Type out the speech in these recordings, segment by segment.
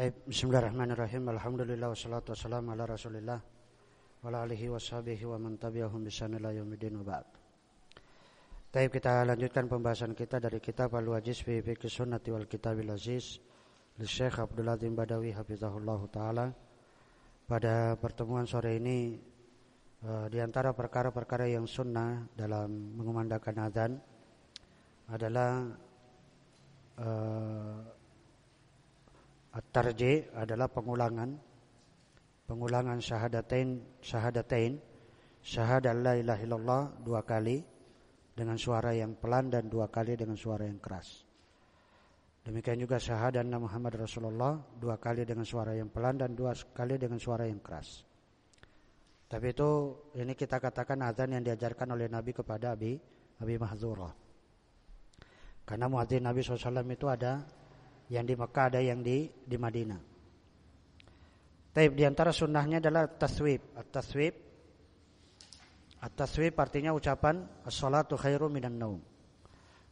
Taib, Bismillahirrahmanirrahim. Alhamdulillah wassalatu wassalamu ala Rasulillah wa ala alihi washabihi wa man tabi'ahum bi sanila yaumil wa ba'd. Taib kita lanjutkan pembahasan kita dari kitab Al-Wajiz fi Fiqh Sunnati wal Kitabil Aziz li Syekh Abdul Azim Badawi hafizahullah taala. Pada pertemuan sore ini uh, di antara perkara-perkara yang sunnah dalam mengumandangkan azan adalah uh, At-tarji adalah pengulangan pengulangan syahadatain syahadatain syahadat la ilaha illallah dua kali dengan suara yang pelan dan dua kali dengan suara yang keras. Demikian juga syahadat Muhammad Rasulullah dua kali dengan suara yang pelan dan dua kali dengan suara yang keras. Tapi itu ini kita katakan azan yang diajarkan oleh Nabi kepada Abi Abi Mahzurah. Karena muadzin Nabi SAW itu ada yang di Mekah ada yang di di Madinah. Taib di antara sunnahnya adalah taswib. At-taswib At-taswib artinya ucapan as-salatu khairu minan naum.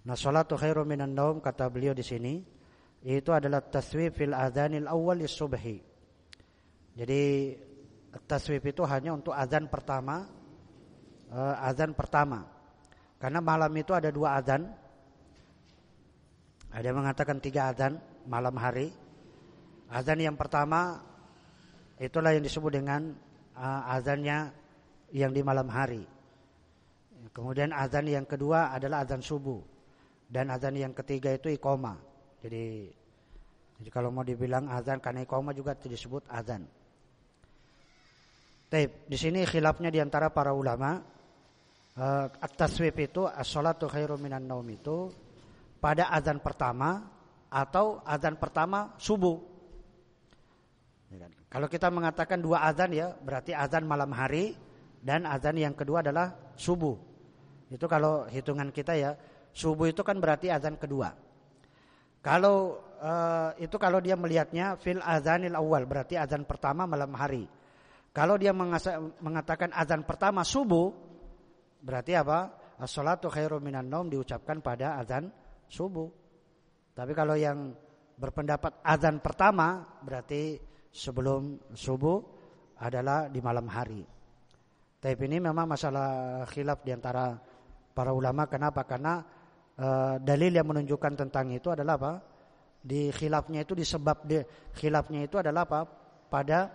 Nah, salatu khairu minan naum kata beliau di sini itu adalah taswib fil adzanil awwal subhi. Jadi taswib itu hanya untuk azan pertama uh, azan pertama. Karena malam itu ada dua azan ada mengatakan tiga azan malam hari. Azan yang pertama itulah yang disebut dengan uh, azannya yang di malam hari. Kemudian azan yang kedua adalah azan subuh dan azan yang ketiga itu ikoma. Jadi jadi kalau mau dibilang azan karena ikoma juga disebut azan. Taib, di sini khilafnya di antara para ulama uh, at-taswib itu as-salatu khairu minan naum itu pada azan pertama atau azan pertama subuh. Ya kan? Kalau kita mengatakan dua azan ya, berarti azan malam hari dan azan yang kedua adalah subuh. Itu kalau hitungan kita ya, subuh itu kan berarti azan kedua. Kalau uh, itu kalau dia melihatnya fil azanil awal berarti azan pertama malam hari. Kalau dia mengatakan azan pertama subuh berarti apa? As-salatu khairu minan naum diucapkan pada azan subuh. Tapi kalau yang berpendapat azan pertama berarti sebelum subuh adalah di malam hari. Tapi ini memang masalah khilaf di antara para ulama. Kenapa? Karena e, dalil yang menunjukkan tentang itu adalah apa? Di khilafnya itu disebab di khilafnya itu adalah apa? Pada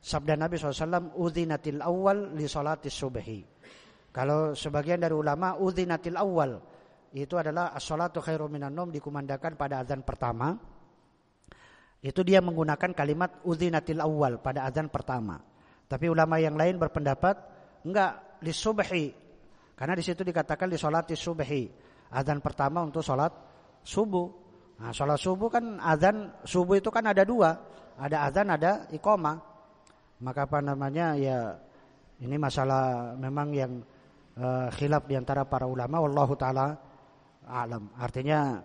sabda Nabi SAW, "Udzinatil awal li salatis subhi." Kalau sebagian dari ulama udzinatil awal itu adalah as-salatu khairu minan nom dikumandangkan pada azan pertama. Itu dia menggunakan kalimat udzinatil awal pada azan pertama. Tapi ulama yang lain berpendapat enggak di subhi. Karena di situ dikatakan di salati subhi. Azan pertama untuk salat subuh. Nah, salat subuh kan azan subuh itu kan ada dua. Ada azan, ada iqamah. Maka apa namanya ya ini masalah memang yang uh, khilaf di antara para ulama wallahu taala alam. Artinya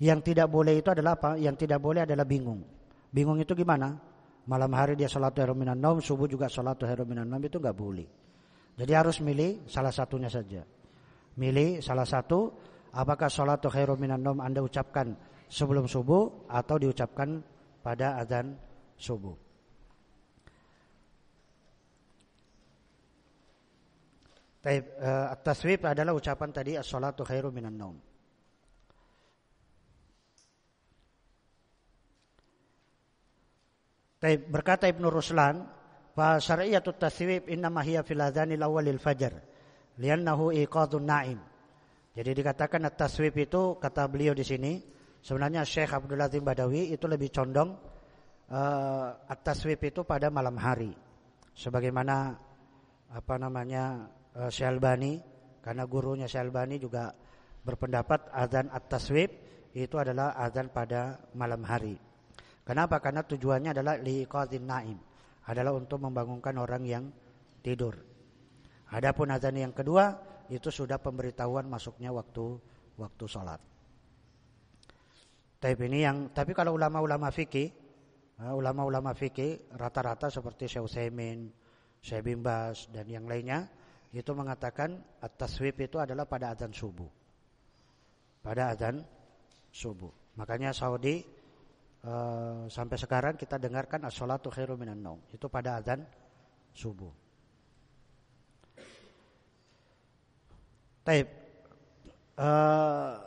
yang tidak boleh itu adalah apa? Yang tidak boleh adalah bingung. Bingung itu gimana? Malam hari dia salat minan naum, subuh juga salat minan naum itu nggak boleh. Jadi harus milih salah satunya saja. Milih salah satu apakah salat minan naum Anda ucapkan sebelum subuh atau diucapkan pada azan subuh. Taib, uh, taswib adalah ucapan tadi as-salatu khairu minan naum. Taib, berkata Ibnu Ruslan, fa syar'iyatu taswib innama hiya fil adzanil awwalil fajr li'annahu iqadun na'im. Jadi dikatakan at-taswib itu kata beliau di sini sebenarnya Syekh Abdul Azim Badawi itu lebih condong uh, at-taswib itu pada malam hari. Sebagaimana apa namanya uh, Syalbani karena gurunya Syalbani juga berpendapat azan at-taswib itu adalah azan pada malam hari. Kenapa? Karena tujuannya adalah liqadzin naim, adalah untuk membangunkan orang yang tidur. Adapun azan yang kedua itu sudah pemberitahuan masuknya waktu waktu sholat. Tapi ini yang tapi kalau ulama-ulama fikih, eh, ulama-ulama fikih rata-rata seperti Syekh Utsaimin, Syekh Bimbas dan yang lainnya itu mengatakan at-taswib itu adalah pada azan subuh. Pada azan subuh. Makanya Saudi uh, sampai sekarang kita dengarkan as-salatu khairum minan naum. Itu pada azan subuh. Taib. Uh,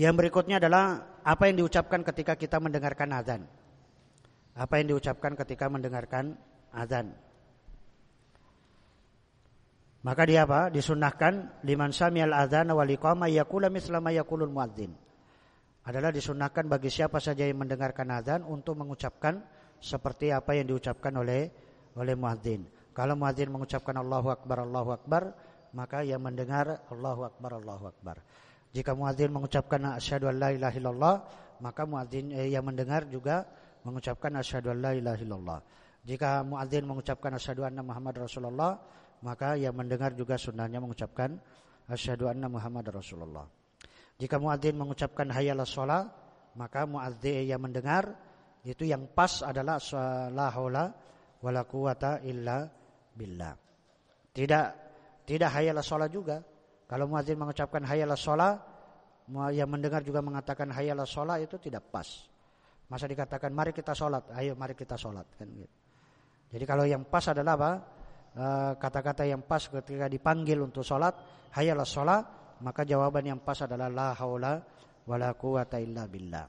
yang berikutnya adalah apa yang diucapkan ketika kita mendengarkan azan. Apa yang diucapkan ketika mendengarkan azan. Maka dia apa? Disunahkan liman samial adzan wal iqamah yaqula misla ma yaqulul muadzin. Adalah disunahkan bagi siapa saja yang mendengarkan azan untuk mengucapkan seperti apa yang diucapkan oleh oleh muadzin. Kalau muadzin mengucapkan Allahu akbar Allahu akbar, maka yang mendengar Allahu akbar Allahu akbar. Jika muadzin mengucapkan asyhadu an la ilaha illallah, maka muadzin eh, yang mendengar juga mengucapkan asyhadu an la ilaha illallah. Jika muadzin mengucapkan asyhadu anna Muhammad Rasulullah, maka yang mendengar juga sunnahnya mengucapkan asyhadu anna Muhammad Rasulullah. Jika muadzin mengucapkan hayyalah sholat, maka muadzin yang mendengar itu yang pas adalah la haula wala illa billah. Tidak tidak hayyalah sholat juga. Kalau muadzin mengucapkan hayyalah sholat, yang mendengar juga mengatakan hayyalah sholat itu tidak pas. Masa dikatakan mari kita sholat, ayo mari kita sholat kan gitu. Jadi kalau yang pas adalah apa? Eh, kata-kata yang pas ketika dipanggil untuk sholat hayalah sholat maka jawaban yang pas adalah la haula wala quwata illa billah.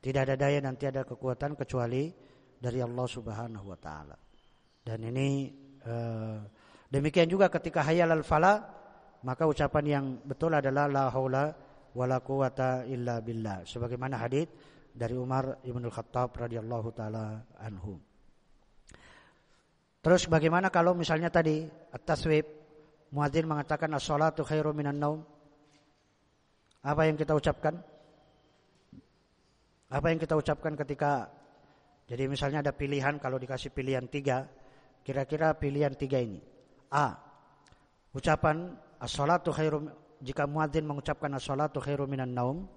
Tidak ada daya nanti ada kekuatan kecuali dari Allah Subhanahu wa taala. Dan ini uh, demikian juga ketika hayal al fala maka ucapan yang betul adalah la haula wala quwata illa billah. Sebagaimana hadis dari Umar Ibn Khattab radhiyallahu taala anhu Terus bagaimana kalau misalnya tadi at-taswib muadzin mengatakan as-salatu khairu minan naum? Apa yang kita ucapkan? Apa yang kita ucapkan ketika jadi misalnya ada pilihan kalau dikasih pilihan tiga, kira-kira pilihan tiga ini. A. Ucapan as-salatu khairu jika muadzin mengucapkan as-salatu khairu minan naum,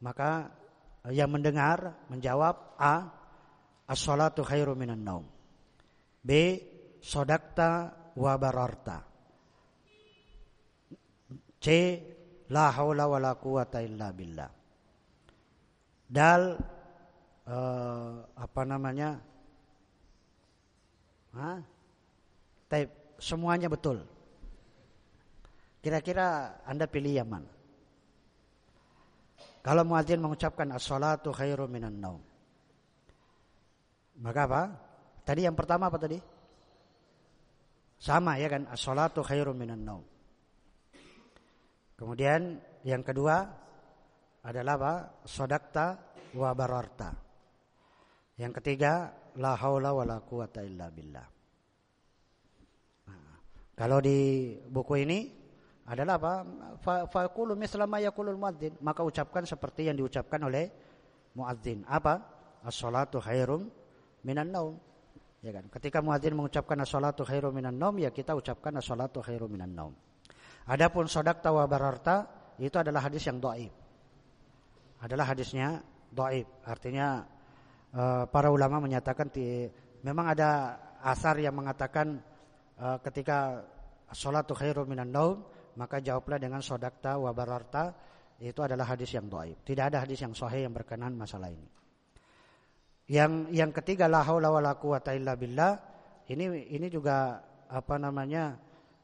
maka yang mendengar menjawab A. As-salatu khairu minan naum. B. Sodakta wa bararta. C. La haula wa la quwata illa billah. Dal uh, apa namanya? Hah? Taib, semuanya betul. Kira-kira Anda pilih yang mana? Kalau muadzin mengucapkan as-salatu khairu minan naum. Maka apa? Tadi yang pertama apa tadi? Sama ya kan, as-salatu khairum minan naum. Kemudian yang kedua adalah apa? Sodakta wa bararta. Yang ketiga, la haula wa la quwata illa billah. Nah, kalau di buku ini adalah apa? Faqulu misla ma yaqulul muadzin, maka ucapkan seperti yang diucapkan oleh muadzin. Apa? As-salatu khairum minan naum. Ya kan? Ketika muadzin mengucapkan as-salatu khairu minan naum, ya kita ucapkan as-salatu khairu minan naum. Adapun sodak tawa bararta itu adalah hadis yang doib. Adalah hadisnya doib. Artinya uh, para ulama menyatakan memang ada asar yang mengatakan uh, ketika salatu khairu minan naum maka jawablah dengan sodakta wa bararta itu adalah hadis yang doib. Tidak ada hadis yang sahih yang berkenan masalah ini. Yang yang ketiga la haula wala quwata illa billah. Ini ini juga apa namanya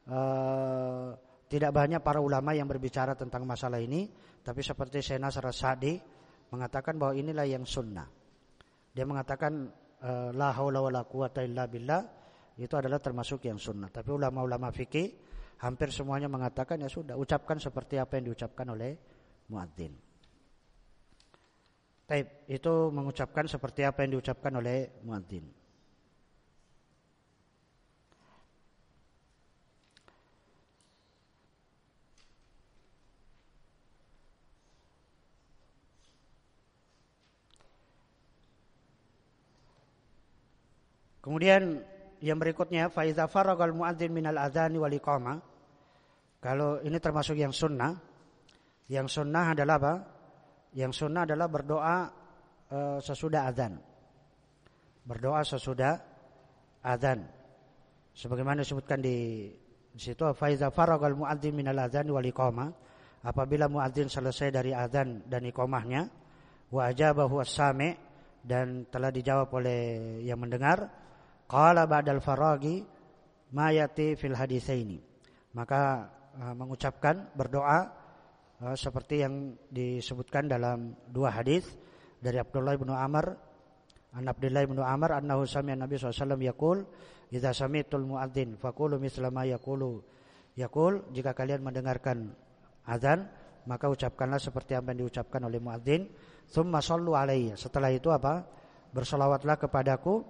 uh, tidak banyak para ulama yang berbicara tentang masalah ini, tapi seperti Sena Sarasadi mengatakan bahwa inilah yang sunnah. Dia mengatakan uh, la haula wala quwata illa billah itu adalah termasuk yang sunnah. Tapi ulama-ulama fikih hampir semuanya mengatakan ya sudah ucapkan seperti apa yang diucapkan oleh muadzin. Taib itu mengucapkan seperti apa yang diucapkan oleh muadzin. Kemudian yang berikutnya faiza faragal muadzin minal adzani wal iqamah. Kalau ini termasuk yang sunnah. Yang sunnah adalah apa? Yang sunnah adalah berdoa e, sesudah azan. Berdoa sesudah azan. Sebagaimana disebutkan di, situ faiza faragal muadzin minal azan wal iqamah. Apabila muadzin selesai dari azan dan iqamahnya, wa ajabahu as-sami' dan telah dijawab oleh yang mendengar qala ba'dal faragi ma yati fil hadisaini maka uh, mengucapkan berdoa seperti yang disebutkan dalam dua hadis dari Abdullah bin Amr an Abdullah bin Amr annahu sami'a Nabi SAW yaqul idza sami'tul muadzin faqulu misla ma yaqulu yaqul jika kalian mendengarkan azan maka ucapkanlah seperti apa yang diucapkan oleh muadzin Thumma sallu alaiya. Setelah itu apa? Bersolawatlah kepadaku.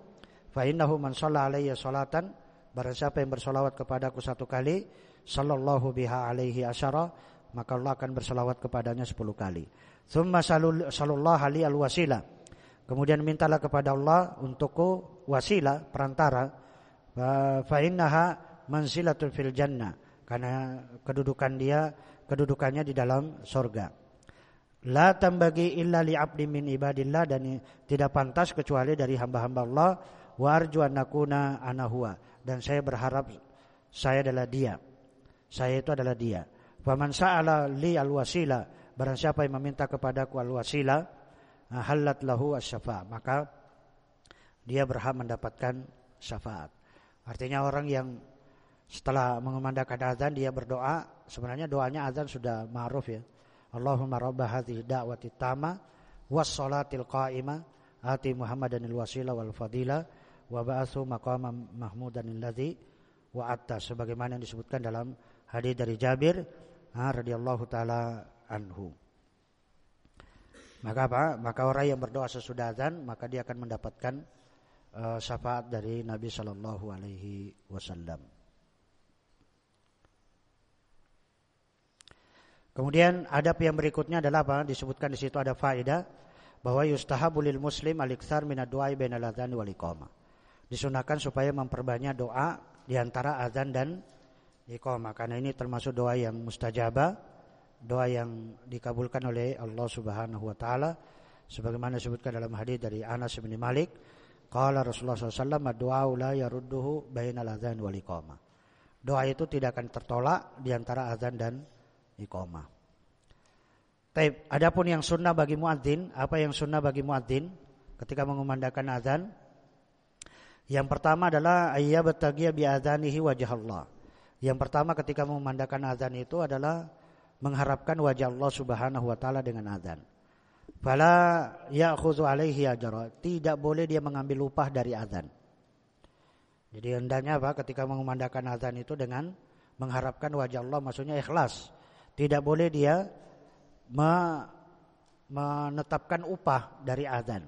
Fa innahu man shalla alayya salatan. Barang siapa yang bersolawat kepadaku satu kali. Sallallahu biha alaihi asyara. Maka Allah akan bersolawat kepadanya sepuluh kali. Thumma sallallahu alaihi al-wasilah. Kemudian mintalah kepada Allah untukku wasilah, perantara. Fa innaha manzilatul fil jannah. Karena kedudukan dia, kedudukannya di dalam sorga. La tambagi illa li abdi min ibadillah dan tidak pantas kecuali dari hamba-hamba Allah wa arju annakuna anahua dan saya berharap saya adalah dia. Saya itu adalah dia. Man sa'ala li al-wasila. Barang siapa yang meminta kepadaku al-wasila halat lahu asyafa maka dia berhak mendapatkan syafaat. Artinya orang yang setelah mengumandangkan azan dia berdoa, sebenarnya doanya azan sudah ma'ruf ya. Allahumma rabb hadhihi da'wati tama was salatil qa'imah ati Muhammadan al-wasila wal fadila wa ba'athu maqaman mahmudan alladhi wa'atta. Sebagaimana yang disebutkan dalam hadis dari Jabir radhiyallahu taala anhu. Maka apa? Maka orang yang berdoa sesudah azan maka dia akan mendapatkan uh, syafaat dari Nabi sallallahu alaihi wasallam. Kemudian adab yang berikutnya adalah apa? Disebutkan di situ ada faedah bahwa yustahabu lil muslim al-iktsar min ad-du'a bainal adzan wal iqamah. Disunahkan supaya memperbanyak doa di antara azan dan iqamah karena ini termasuk doa yang mustajabah, doa yang dikabulkan oleh Allah Subhanahu wa taala sebagaimana disebutkan dalam hadis dari Anas bin Malik, qala Rasulullah SAW ad-du'a la yarudduhu bainal adzan wal iqamah. Doa itu tidak akan tertolak di antara azan dan iqamah. Taib, adapun yang sunnah bagi muadzin, apa yang sunnah bagi muadzin ketika mengumandangkan azan? Yang pertama adalah ayyabtagiya bi adzanihi wajah Allah. Yang pertama ketika mengumandangkan azan itu adalah mengharapkan wajah Allah Subhanahu wa taala dengan azan. Fala ya'khudhu alaihi ajra. Tidak boleh dia mengambil upah dari azan. Jadi hendaknya apa ketika mengumandangkan azan itu dengan mengharapkan wajah Allah maksudnya ikhlas. Tidak boleh dia menetapkan upah dari azan.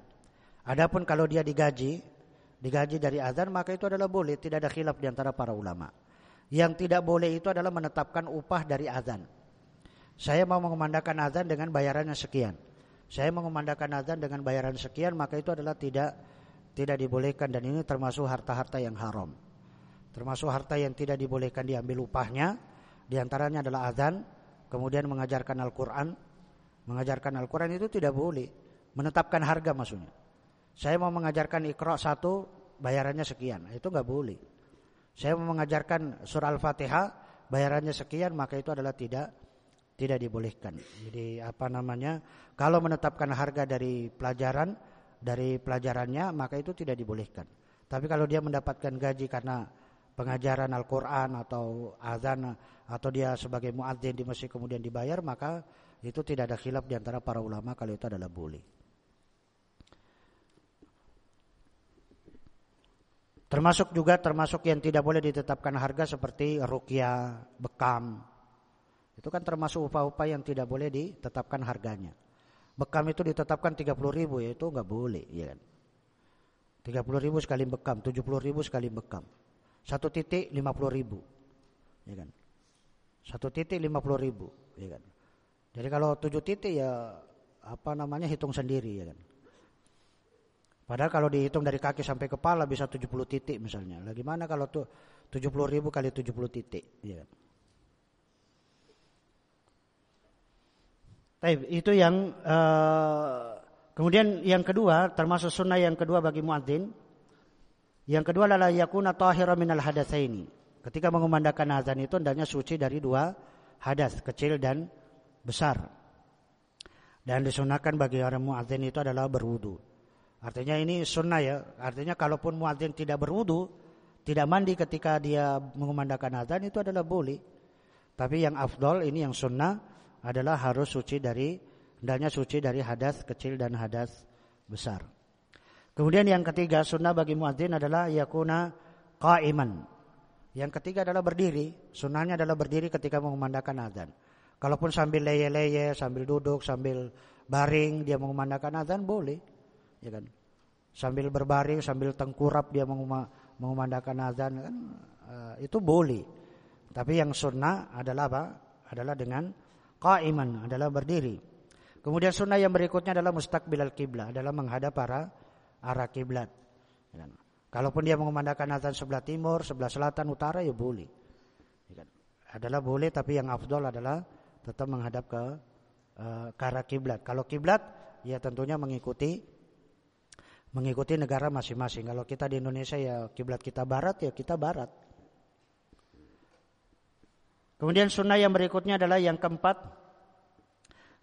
Adapun kalau dia digaji, digaji dari azan maka itu adalah boleh, tidak ada khilaf di antara para ulama. Yang tidak boleh itu adalah menetapkan upah dari azan. Saya mau mengumandangkan azan dengan bayarannya sekian. Saya mengumandangkan azan dengan bayaran sekian maka itu adalah tidak tidak dibolehkan dan ini termasuk harta-harta yang haram. Termasuk harta yang tidak dibolehkan diambil upahnya. Di antaranya adalah azan, kemudian mengajarkan Al-Quran, mengajarkan Al-Quran itu tidak boleh. Menetapkan harga maksudnya. Saya mau mengajarkan Iqra satu, bayarannya sekian. Itu nggak boleh. Saya mengajarkan surah Al-Fatihah, bayarannya sekian, maka itu adalah tidak tidak dibolehkan. Jadi apa namanya? Kalau menetapkan harga dari pelajaran dari pelajarannya, maka itu tidak dibolehkan. Tapi kalau dia mendapatkan gaji karena pengajaran Al-Quran atau azan atau dia sebagai muadzin di masjid kemudian dibayar maka itu tidak ada khilaf di antara para ulama kalau itu adalah boleh. Termasuk juga termasuk yang tidak boleh ditetapkan harga seperti rukyah, bekam. Itu kan termasuk upah-upah yang tidak boleh ditetapkan harganya. Bekam itu ditetapkan 30 ribu ya itu nggak boleh ya kan. 30 ribu sekali bekam, 70 ribu sekali bekam. Satu titik 50 ribu. Ya kan. Satu titik lima puluh ribu, ya kan. Jadi kalau tujuh titik ya apa namanya hitung sendiri ya kan. Padahal kalau dihitung dari kaki sampai kepala bisa 70 titik misalnya. Lah gimana kalau tuh 70 ribu kali 70 titik, ya kan. itu yang uh, kemudian yang kedua termasuk sunnah yang kedua bagi muadzin. Yang kedua adalah yakuna tahira minal hadatsaini Ketika mengumandangkan azan itu hendaknya suci dari dua hadas, kecil dan besar. Dan disunahkan bagi orang muadzin itu adalah berwudu. Artinya ini sunnah ya. Artinya kalaupun muadzin tidak berwudu, tidak mandi ketika dia mengumandangkan azan itu adalah boleh. Tapi yang afdol ini yang sunnah adalah harus suci dari hendaknya suci dari hadas kecil dan hadas besar. Kemudian yang ketiga sunnah bagi muadzin adalah yakuna qaiman. Yang ketiga adalah berdiri. Sunnahnya adalah berdiri ketika mengumandangkan azan. Kalaupun sambil leye-leye, sambil duduk, sambil baring dia mengumandangkan azan boleh. Ya kan? Sambil berbaring, sambil tengkurap dia mengumandangkan azan kan uh, itu boleh. Tapi yang sunnah adalah apa? Adalah dengan qaiman, adalah berdiri. Kemudian sunnah yang berikutnya adalah mustaqbilal kiblat, adalah menghadap para arah kiblat. Ya kan? Kalaupun dia mengumandangkan azan sebelah timur, sebelah selatan, utara ya boleh. Ya kan? Adalah boleh tapi yang afdol adalah tetap menghadap ke uh, ke arah kiblat. Kalau kiblat ya tentunya mengikuti mengikuti negara masing-masing. Kalau kita di Indonesia ya kiblat kita barat ya kita barat. Kemudian sunnah yang berikutnya adalah yang keempat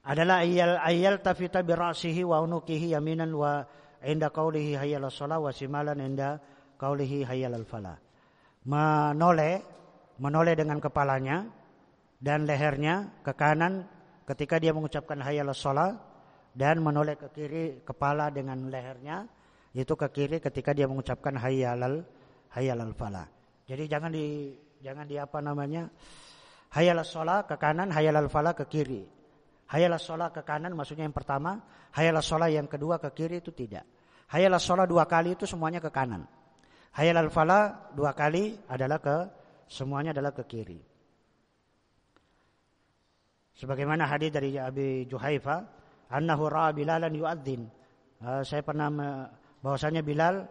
adalah ayal ayal tafita birasihi wa unukihi yaminan wa inda qaulihi hayyal shalah wa simalan inda qaulihi hayyal falah. Menoleh menoleh dengan kepalanya dan lehernya ke kanan ketika dia mengucapkan hayyal shalah dan menoleh ke kiri kepala dengan lehernya itu ke kiri ketika dia mengucapkan hayyalal hayyalal falah. Jadi jangan di jangan di apa namanya? Hayyalal sholat ke kanan, hayyalal falah ke kiri. Hayyalal sholat ke kanan maksudnya yang pertama, hayyalal sholat yang kedua ke kiri itu tidak. Hayyalal sholat dua kali itu semuanya ke kanan. Hayyalal falah dua kali adalah ke semuanya adalah ke kiri. Sebagaimana hadis dari Abi Juhaifa, annahu ra'a Bilalan yu'adzin. Uh, saya pernah bahwasanya Bilal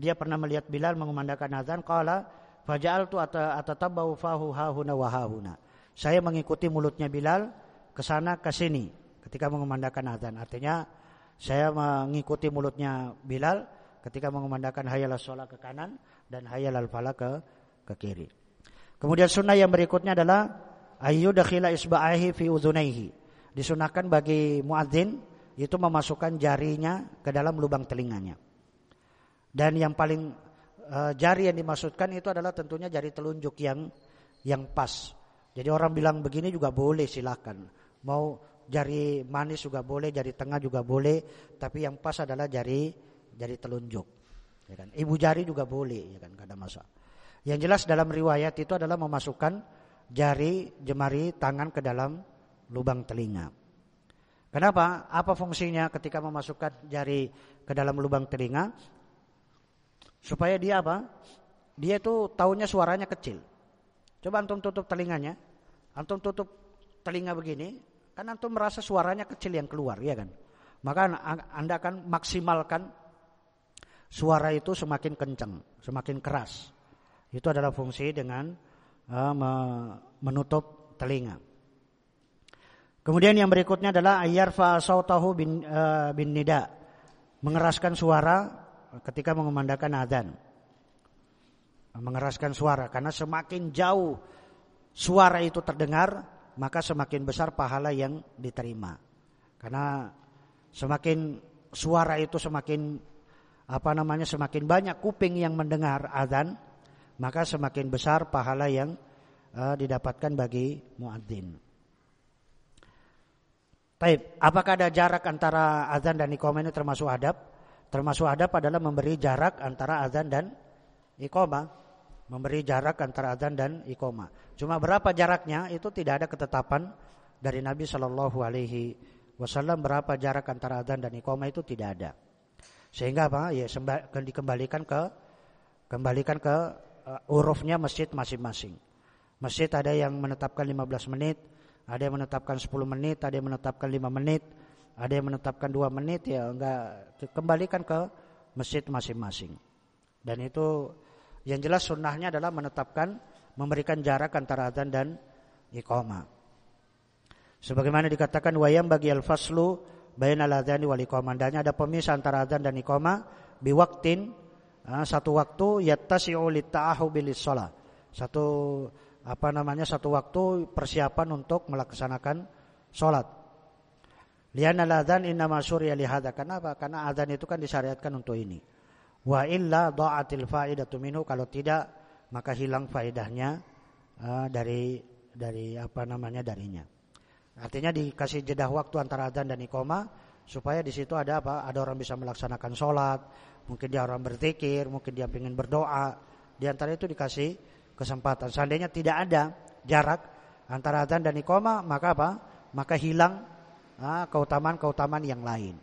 dia pernah melihat Bilal mengumandangkan azan qala faja'altu atatabbau fahu hahuna wa hahuna. Saya mengikuti mulutnya Bilal ke sana ke sini ketika mengumandangkan azan. Artinya saya mengikuti mulutnya Bilal ketika mengumandangkan hayal sholat ke kanan dan hayal al falah ke ke kiri. Kemudian sunnah yang berikutnya adalah ayu dakhila isba'ahi fi udhunaihi. Disunahkan bagi muadzin itu memasukkan jarinya ke dalam lubang telinganya. Dan yang paling uh, jari yang dimaksudkan itu adalah tentunya jari telunjuk yang yang pas. Jadi orang bilang begini juga boleh silakan. Mau jari manis juga boleh, jari tengah juga boleh, tapi yang pas adalah jari jari telunjuk. Ya kan? Ibu jari juga boleh, ya kan? Gak ada masalah. Yang jelas dalam riwayat itu adalah memasukkan jari jemari tangan ke dalam lubang telinga. Kenapa? Apa fungsinya ketika memasukkan jari ke dalam lubang telinga? Supaya dia apa? Dia itu tahunya suaranya kecil. Coba antum tutup telinganya. Antum tutup telinga begini, kan antum merasa suaranya kecil yang keluar, ya kan? Maka Anda akan maksimalkan suara itu semakin kencang, semakin keras. Itu adalah fungsi dengan uh, menutup telinga. Kemudian yang berikutnya adalah fa sautahu bin, uh, bin nida. Mengeraskan suara ketika mengumandangkan azan. Mengeraskan suara karena semakin jauh suara itu terdengar, maka semakin besar pahala yang diterima. Karena semakin suara itu semakin apa namanya semakin banyak kuping yang mendengar azan, maka semakin besar pahala yang uh, didapatkan bagi muadzin. Taib, apakah ada jarak antara azan dan iqamah ini termasuk adab? Termasuk adab adalah memberi jarak antara azan dan iqamah. Memberi jarak antara azan dan iqamah. Cuma berapa jaraknya itu tidak ada ketetapan dari Nabi Shallallahu Alaihi Wasallam berapa jarak antara azan dan iqamah itu tidak ada. Sehingga apa? Ya dikembalikan ke kembalikan ke uh, urufnya masjid masing-masing. Masjid ada yang menetapkan 15 menit, ada yang menetapkan 10 menit, ada yang menetapkan 5 menit, ada yang menetapkan 2 menit ya enggak kembalikan ke masjid masing-masing. Dan itu yang jelas sunnahnya adalah menetapkan memberikan jarak antara adzan dan iqamah. Sebagaimana dikatakan wayam bagi al-faslu bainal adzani wal iqamah. Ada pemisah antara adzan dan iqamah biwaktin satu waktu yattasi'u lit bilis shalah. Satu apa namanya satu waktu persiapan untuk melaksanakan sholat. Lian al-adzan innama surya lihada. Kenapa? Karena adzan itu kan disyariatkan untuk ini. Wa illa dha'atil faidatu minhu kalau tidak maka hilang faedahnya uh, dari dari apa namanya darinya. Artinya dikasih jeda waktu antara adzan dan iqamah supaya di situ ada apa? Ada orang bisa melaksanakan sholat, mungkin dia orang berzikir, mungkin dia ingin berdoa. Di antara itu dikasih kesempatan. Seandainya tidak ada jarak antara adzan dan iqamah, maka apa? Maka hilang keutamaan-keutamaan yang lain.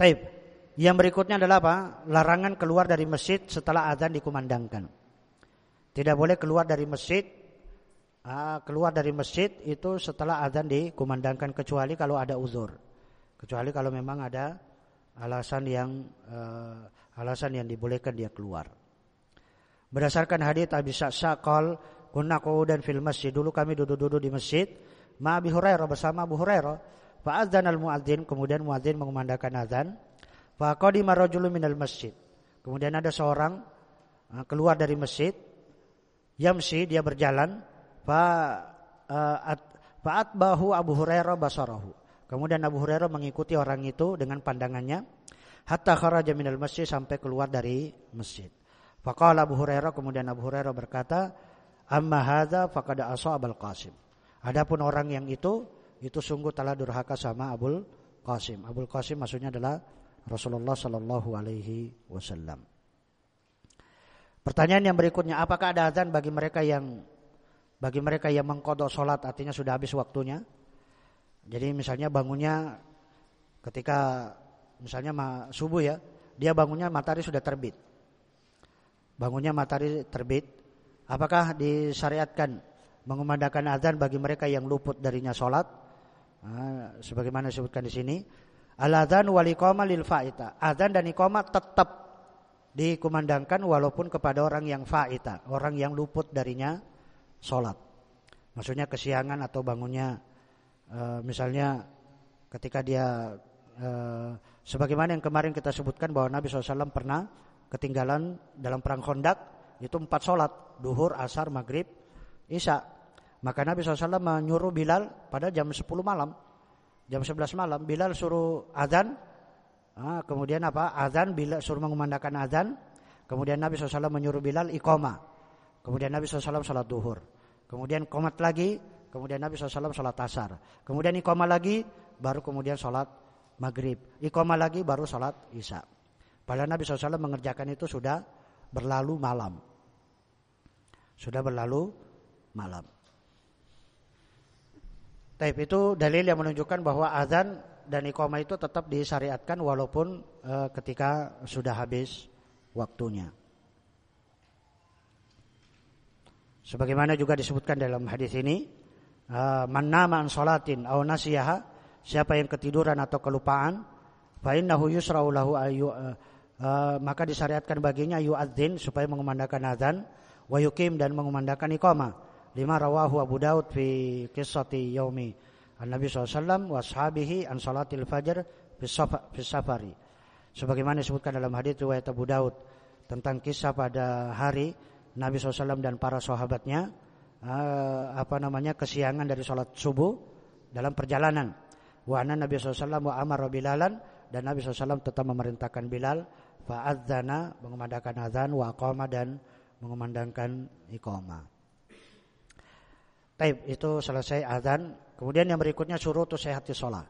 Taib. Yang berikutnya adalah apa? Larangan keluar dari masjid setelah azan dikumandangkan. Tidak boleh keluar dari masjid keluar dari masjid itu setelah azan dikumandangkan kecuali kalau ada uzur. Kecuali kalau memang ada alasan yang uh, alasan yang dibolehkan dia keluar. Berdasarkan hadis Abi Sa'sa qol kunna dan fil masjid. Dulu kami duduk-duduk di masjid ma Abi Hurairah bersama Abu Hurairah. Fa al muadzin kemudian muadzin mengumandangkan azan. Fa qadima rajulun minal masjid. Kemudian ada seorang uh, keluar dari masjid yamsi dia berjalan. Fa uh, at, bahu Abu Hurairah basarahu. Kemudian Abu Hurairah mengikuti orang itu dengan pandangannya. Hatta kharaja minal masjid sampai keluar dari masjid faqala Abu Hurairah kemudian Abu Hurairah berkata amma hadza faqad asaba al-Qasim Adapun orang yang itu itu sungguh telah durhaka sama Abul Qasim. Abul Qasim maksudnya adalah Rasulullah Shallallahu Alaihi Wasallam. Pertanyaan yang berikutnya, apakah ada azan bagi mereka yang bagi mereka yang mengkodok sholat artinya sudah habis waktunya? Jadi misalnya bangunnya ketika misalnya subuh ya, dia bangunnya matahari sudah terbit. Bangunnya matahari terbit, apakah disyariatkan mengumandangkan azan bagi mereka yang luput darinya sholat. Nah, sebagaimana disebutkan di sini, al adzan wal iqamah lil faita. Azan dan iqamah tetap dikumandangkan walaupun kepada orang yang faita, orang yang luput darinya sholat. Maksudnya kesiangan atau bangunnya, e, misalnya ketika dia e, sebagaimana yang kemarin kita sebutkan bahwa Nabi SAW pernah ketinggalan dalam perang Khandaq itu empat sholat, duhur, asar, maghrib, Isya. Maka Nabi SAW menyuruh Bilal pada jam 10 malam. Jam 11 malam Bilal suruh azan. Nah, kemudian apa? Azan Bilal suruh mengumandangkan azan. Kemudian Nabi SAW menyuruh Bilal iqamah. Kemudian Nabi SAW sholat duhur. Kemudian komat lagi. Kemudian Nabi SAW sholat asar. Kemudian iqamah lagi. Baru kemudian sholat maghrib. Iqamah lagi baru sholat isya. Padahal Nabi SAW mengerjakan itu sudah berlalu malam. Sudah berlalu malam. Taib itu dalil yang menunjukkan bahwa azan dan iqamah itu tetap disyariatkan walaupun e, ketika sudah habis waktunya. Sebagaimana juga disebutkan dalam hadis ini, e, man nama an salatin aw nasiyaha, siapa yang ketiduran atau kelupaan, fa innahu yusra'u lahu e, maka disyariatkan baginya yu'adzin supaya mengumandangkan azan wa yuqim dan mengumandangkan iqamah lima rawahu Abu Daud fi qissati yaumi An-Nabi SAW wa ashabihi an salatil fajr fi safari. Sebagaimana disebutkan dalam hadis riwayat Abu Daud tentang kisah pada hari Nabi SAW dan para sahabatnya uh, apa namanya kesiangan dari sholat subuh dalam perjalanan. Wa anna Nabi SAW wa amara Bilalan dan Nabi SAW tetap memerintahkan Bilal fa'adzana mengumandangkan azan wa dan mengumandangkan iqamah. Taib itu selesai azan. Kemudian yang berikutnya suruh tuh sehati sholat.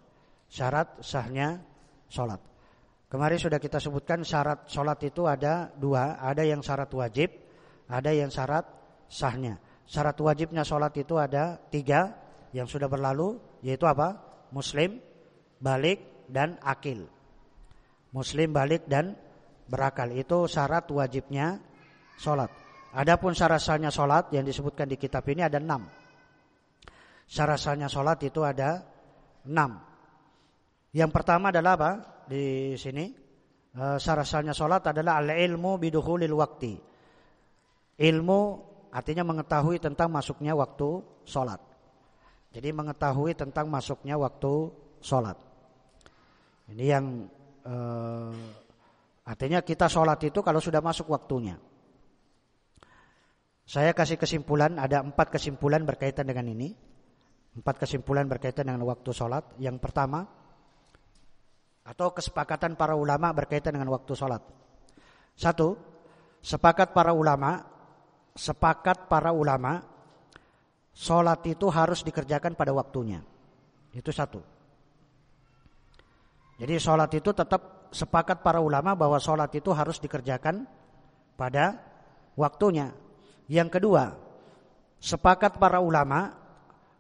Syarat sahnya sholat. Kemarin sudah kita sebutkan syarat sholat itu ada dua. Ada yang syarat wajib, ada yang syarat sahnya. Syarat wajibnya sholat itu ada tiga yang sudah berlalu, yaitu apa? Muslim, balik, dan akil. Muslim, balik, dan berakal. Itu syarat wajibnya sholat. Adapun syarat sahnya sholat yang disebutkan di kitab ini ada enam. Syarat sholat itu ada enam. Yang pertama adalah apa? Di sini e, syarat sholat adalah al ilmu biduhulil wakti. Ilmu artinya mengetahui tentang masuknya waktu sholat. Jadi mengetahui tentang masuknya waktu sholat. Ini yang e, artinya kita sholat itu kalau sudah masuk waktunya. Saya kasih kesimpulan, ada empat kesimpulan berkaitan dengan ini. Empat kesimpulan berkaitan dengan waktu sholat. Yang pertama, atau kesepakatan para ulama berkaitan dengan waktu sholat. Satu, sepakat para ulama, sepakat para ulama, sholat itu harus dikerjakan pada waktunya. Itu satu. Jadi sholat itu tetap sepakat para ulama bahwa sholat itu harus dikerjakan pada waktunya. Yang kedua, sepakat para ulama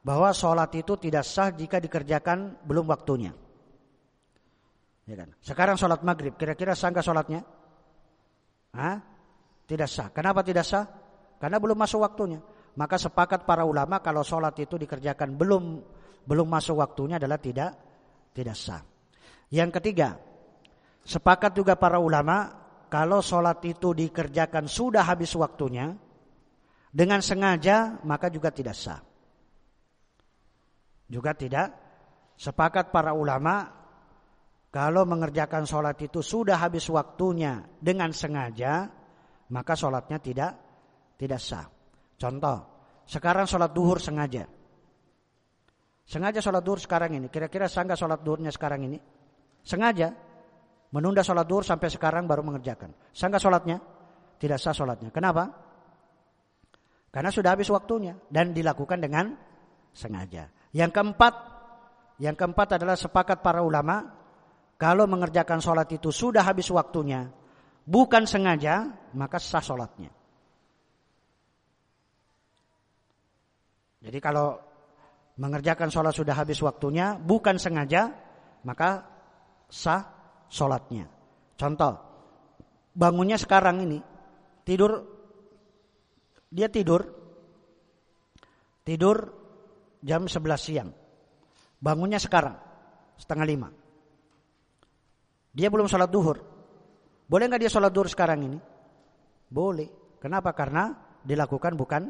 bahwa sholat itu tidak sah jika dikerjakan belum waktunya. Ya kan? Sekarang sholat maghrib, kira-kira sah nggak sholatnya? Hah? Tidak sah. Kenapa tidak sah? Karena belum masuk waktunya. Maka sepakat para ulama kalau sholat itu dikerjakan belum belum masuk waktunya adalah tidak tidak sah. Yang ketiga, sepakat juga para ulama kalau sholat itu dikerjakan sudah habis waktunya dengan sengaja maka juga tidak sah. Juga tidak sepakat para ulama kalau mengerjakan sholat itu sudah habis waktunya dengan sengaja maka sholatnya tidak tidak sah. Contoh, sekarang sholat duhur sengaja. Sengaja sholat duhur sekarang ini. Kira-kira sah nggak sholat duhurnya sekarang ini? Sengaja menunda sholat duhur sampai sekarang baru mengerjakan. Sah nggak sholatnya? Tidak sah sholatnya. Kenapa? Karena sudah habis waktunya dan dilakukan dengan sengaja. Yang keempat, yang keempat adalah sepakat para ulama kalau mengerjakan sholat itu sudah habis waktunya, bukan sengaja, maka sah sholatnya. Jadi kalau mengerjakan sholat sudah habis waktunya, bukan sengaja, maka sah sholatnya. Contoh, bangunnya sekarang ini, tidur, dia tidur, tidur jam 11 siang. Bangunnya sekarang, setengah lima. Dia belum sholat duhur. Boleh nggak dia sholat duhur sekarang ini? Boleh. Kenapa? Karena dilakukan bukan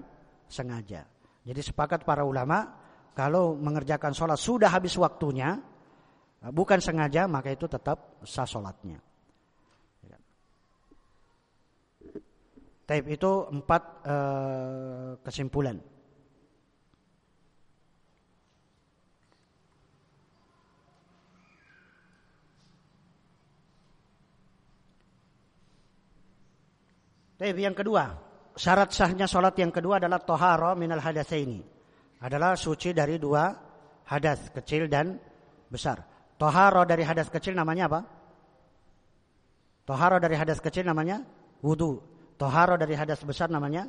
sengaja. Jadi sepakat para ulama, kalau mengerjakan sholat sudah habis waktunya, bukan sengaja maka itu tetap sah sholatnya. Taib itu empat uh, kesimpulan. Taib yang kedua, syarat sahnya sholat yang kedua adalah toharo minal ini. Adalah suci dari dua hadas kecil dan besar. Toharo dari hadas kecil namanya apa? Toharo dari hadas kecil namanya wudhu. Toharo dari hadas besar namanya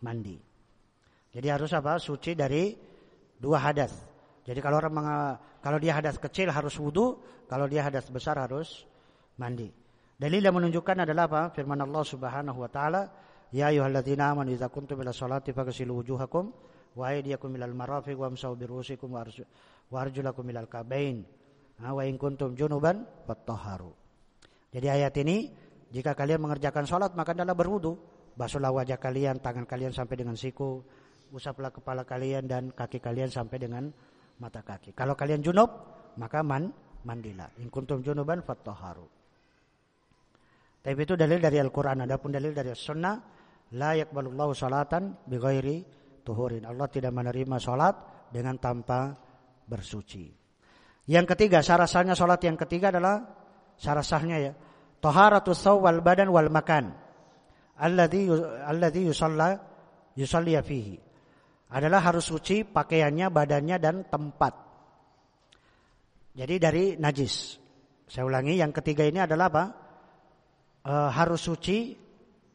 mandi. Jadi harus apa? Suci dari dua hadas. Jadi kalau orang kalau dia hadas kecil harus wudhu, kalau dia hadas besar harus mandi. Dalil yang menunjukkan adalah apa? Firman Allah Subhanahu wa taala, "Ya ayyuhalladzina amanu idza kuntum ila sholati faghsilu wujuhakum wa aydiyakum ilal marafiq wamsahu birusikum wa arjulakum ilal kabain." Wa in kuntum junuban fattaharu. Jadi ayat ini jika kalian mengerjakan sholat maka adalah berwudu. Basuhlah wajah kalian, tangan kalian sampai dengan siku, usaplah kepala kalian dan kaki kalian sampai dengan mata kaki. Kalau kalian junub maka man mandilah. In kuntum junuban fattaharu. Tapi itu dalil dari Al-Quran. Adapun dalil dari Sunnah, la yakbalullahu salatan bighairi tuhurin. Allah tidak menerima salat dengan tanpa bersuci. Yang ketiga, syarat sahnya sholat yang ketiga adalah syarat sahnya ya. Taharatus saw wal badan wal makan. Alladhi alladhi yusalla yusalli fihi. Adalah harus suci pakaiannya, badannya dan tempat. Jadi dari najis. Saya ulangi, yang ketiga ini adalah apa? E, harus suci,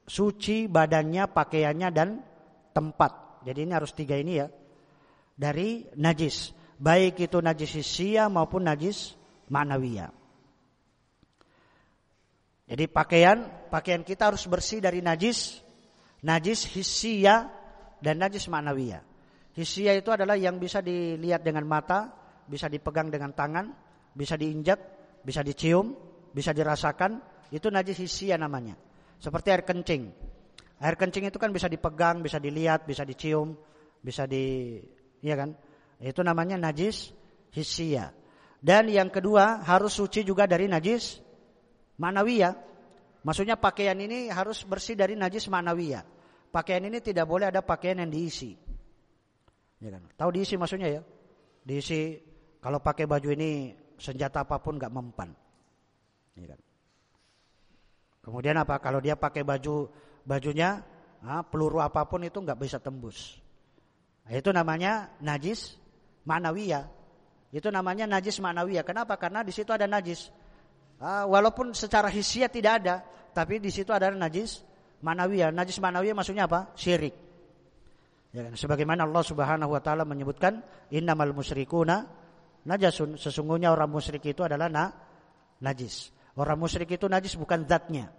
suci badannya, pakaiannya dan tempat. Jadi ini harus tiga ini ya. Dari najis baik itu najis hisia maupun najis ma'nawiyah. Jadi pakaian, pakaian kita harus bersih dari najis, najis hisia dan najis ma'nawiyah. Hisia itu adalah yang bisa dilihat dengan mata, bisa dipegang dengan tangan, bisa diinjak, bisa dicium, bisa dirasakan, itu najis hisia namanya. Seperti air kencing. Air kencing itu kan bisa dipegang, bisa dilihat, bisa dicium, bisa di, iya kan? Itu namanya najis hisia. Dan yang kedua harus suci juga dari najis manawiyah. Maksudnya pakaian ini harus bersih dari najis manawiyah. Pakaian ini tidak boleh ada pakaian yang diisi. Ya kan? Tahu diisi maksudnya ya? diisi kalau pakai baju ini senjata apa pun nggak mempan. Ya kan? Kemudian apa? Kalau dia pakai baju bajunya nah, peluru apa pun itu nggak bisa tembus. Itu namanya najis manawiyah. Itu namanya najis manawiyah. Kenapa? Karena di situ ada najis. Ah, walaupun secara hisiat tidak ada, tapi di situ ada najis manawiyah. Najis manawiyah maksudnya apa? Syirik. Ya kan? Sebagaimana Allah Subhanahu wa taala menyebutkan innamal musyrikuna najasun. Sesungguhnya orang musyrik itu adalah na, najis. Orang musyrik itu najis bukan zatnya.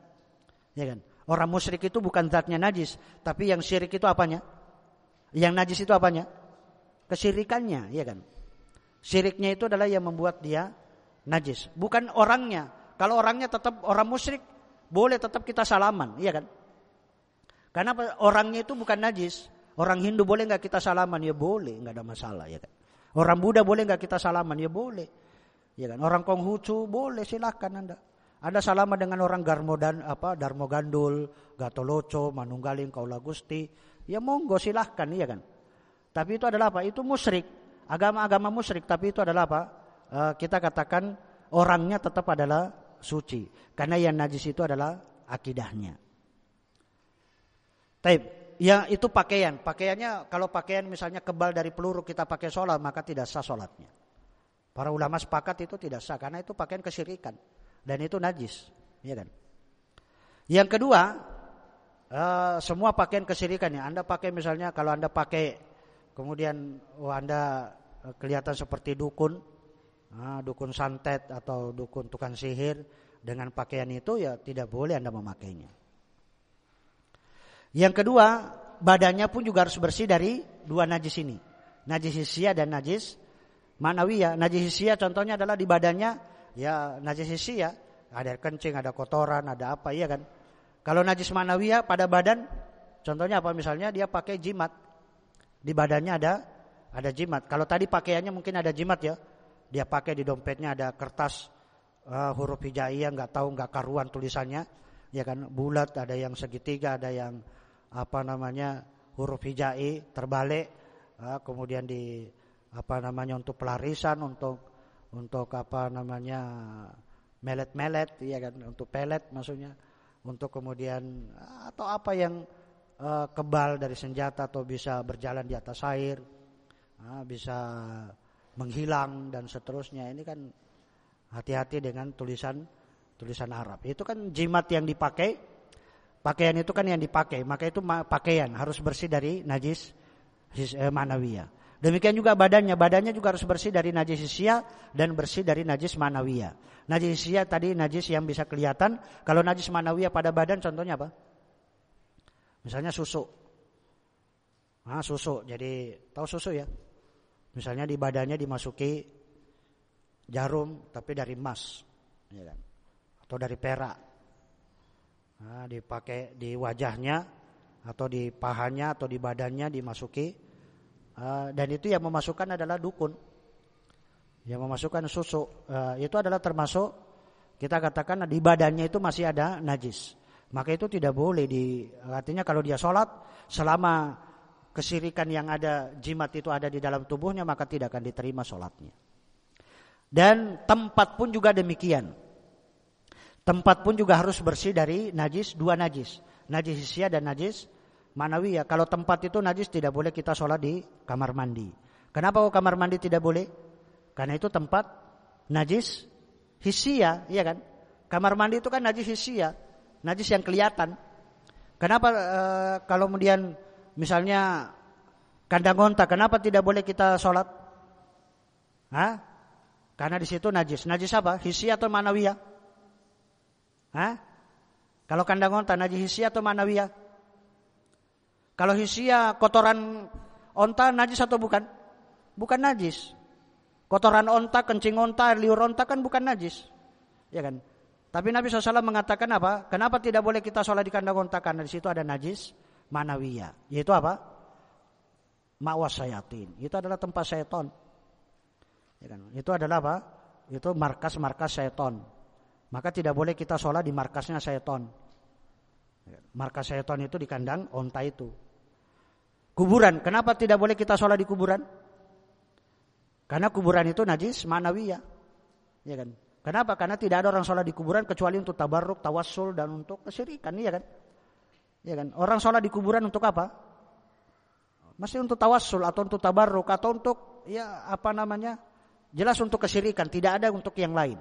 Ya kan? Orang musyrik itu bukan zatnya najis, tapi yang syirik itu apanya? Yang najis itu apanya? Kesyirikannya, ya kan? Syiriknya itu adalah yang membuat dia najis, bukan orangnya. Kalau orangnya tetap orang musyrik, boleh tetap kita salaman, iya kan? Karena orangnya itu bukan najis, Orang Hindu boleh nggak kita salaman? Ya boleh, nggak ada masalah ya kan. Orang Buddha boleh nggak kita salaman? Ya boleh. Ya kan. Orang Konghucu boleh silakan anda. Anda salaman dengan orang Garmo dan apa Darmo Gandul, Gatoloco, Manunggaling, Kaula Gusti, ya monggo silahkan ya kan. Tapi itu adalah apa? Itu musyrik. Agama-agama musyrik, tapi itu adalah apa? Uh, kita katakan orangnya tetap adalah suci. Karena yang najis itu adalah akidahnya. Taib ya itu pakaian. Pakaiannya kalau pakaian misalnya kebal dari peluru kita pakai sholat maka tidak sah sholatnya. Para ulama sepakat itu tidak sah karena itu pakaian kesyirikan dan itu najis, ya kan? Yang kedua, uh, semua pakaian kesyirikan ya. Anda pakai misalnya kalau Anda pakai kemudian oh, Anda eh, kelihatan seperti dukun, uh, dukun santet atau dukun tukang sihir dengan pakaian itu ya tidak boleh Anda memakainya. Yang kedua, badannya pun juga harus bersih dari dua najis ini. Najis hisia dan najis manawiyah. Najis hisia contohnya adalah di badannya ya najis hisia, ada kencing, ada kotoran, ada apa ya kan. Kalau najis manawiyah pada badan contohnya apa misalnya dia pakai jimat. Di badannya ada ada jimat. Kalau tadi pakaiannya mungkin ada jimat ya. Dia pakai di dompetnya ada kertas uh, huruf hijaiyah nggak tahu nggak karuan tulisannya ya kan bulat ada yang segitiga ada yang apa namanya huruf hijai terbalik kemudian di apa namanya untuk pelarisan untuk untuk apa namanya melet-melet ya kan untuk pelet maksudnya untuk kemudian atau apa yang uh, kebal dari senjata atau bisa berjalan di atas air uh, bisa menghilang dan seterusnya ini kan hati-hati dengan tulisan tulisan Arab itu kan jimat yang dipakai Pakaian itu kan yang dipakai, maka itu pakaian harus bersih dari najis eh, manawiyah. Demikian juga badannya, badannya juga harus bersih dari najis hisia dan bersih dari najis manawiyah. Najis hisia tadi najis yang bisa kelihatan, kalau najis manawiyah pada badan contohnya apa? Misalnya susu. Nah, susu. Jadi tahu susu ya? Misalnya di badannya dimasuki jarum tapi dari emas, ya kan? Atau dari perak nah, dipakai di wajahnya atau di pahanya atau di badannya dimasuki uh, dan itu yang memasukkan adalah dukun yang memasukkan susu uh, itu adalah termasuk kita katakan di badannya itu masih ada najis maka itu tidak boleh di artinya kalau dia sholat selama kesirikan yang ada jimat itu ada di dalam tubuhnya maka tidak akan diterima sholatnya dan tempat pun juga demikian Tempat pun juga harus bersih dari najis, dua najis. Najis hisia dan najis manawiyah. Kalau tempat itu najis tidak boleh kita sholat di kamar mandi. Kenapa kok kamar mandi tidak boleh? Karena itu tempat najis hisia, iya kan? Kamar mandi itu kan najis hisia, najis yang kelihatan. Kenapa e, kalau kemudian misalnya kandang onta, kenapa tidak boleh kita sholat? Hah? Karena di situ najis. Najis apa? Hisia atau manawiyah? Hah? Kalau kandang onta najis hisia atau manawiyah? Kalau hisia kotoran onta najis atau bukan? Bukan najis. Kotoran onta, kencing onta, liur onta kan bukan najis. Ya kan? Tapi Nabi SAW mengatakan apa? Kenapa tidak boleh kita sholat di kandang onta? Karena di situ ada najis manawiyah. Yaitu apa? Ma'was sayatin. Itu adalah tempat syaitan. Ya kan? Itu adalah apa? Itu markas-markas syaitan. Maka tidak boleh kita sholat di markasnya syaitan. Markas syaitan itu di kandang onta itu. Kuburan, kenapa tidak boleh kita sholat di kuburan? Karena kuburan itu najis ma'nawiyah. Ya kan? Kenapa? Karena tidak ada orang sholat di kuburan kecuali untuk tabarruk, tawassul dan untuk kesyirikan, ya kan? Ya kan? Orang sholat di kuburan untuk apa? Masih untuk tawassul atau untuk tabarruk atau untuk ya apa namanya? Jelas untuk kesyirikan, tidak ada untuk yang lain.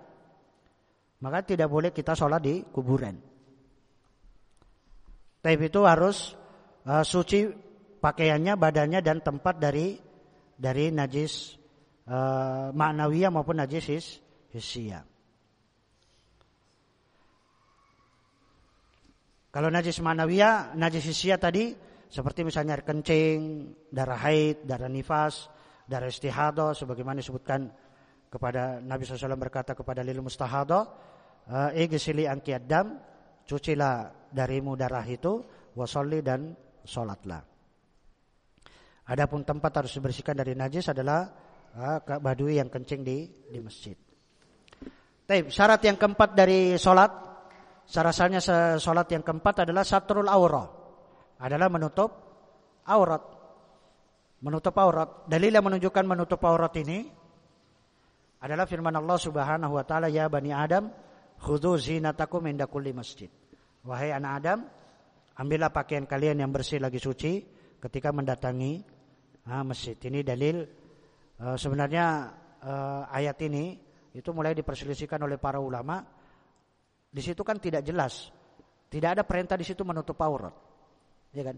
Maka tidak boleh kita sholat di kuburan. Tapi itu harus uh, suci pakaiannya, badannya dan tempat dari dari najis uh, ma'nawiyah maupun najis his. Kalau najis ma'nawiyah, najis hissiyah tadi seperti misalnya air kencing, darah haid, darah nifas, darah istihadah sebagaimana disebutkan kepada Nabi SAW berkata kepada lil mustahadah eh, igisili angkiat dam cucilah darimu darah itu wasolli dan sholatlah. Adapun tempat harus dibersihkan dari najis adalah uh, badui yang kencing di di masjid. Taib, syarat yang keempat dari sholat syaratnya sholat yang keempat adalah satrul aurah adalah menutup aurat menutup aurat dalil yang menunjukkan menutup aurat ini adalah firman Allah Subhanahu wa taala ya bani Adam khudhu zinatakum inda kulli masjid. Wahai anak Adam, ambillah pakaian kalian yang bersih lagi suci ketika mendatangi ah, masjid. Ini dalil uh, sebenarnya uh, ayat ini itu mulai diperselisihkan oleh para ulama. Di situ kan tidak jelas. Tidak ada perintah di situ menutup aurat. Ya kan?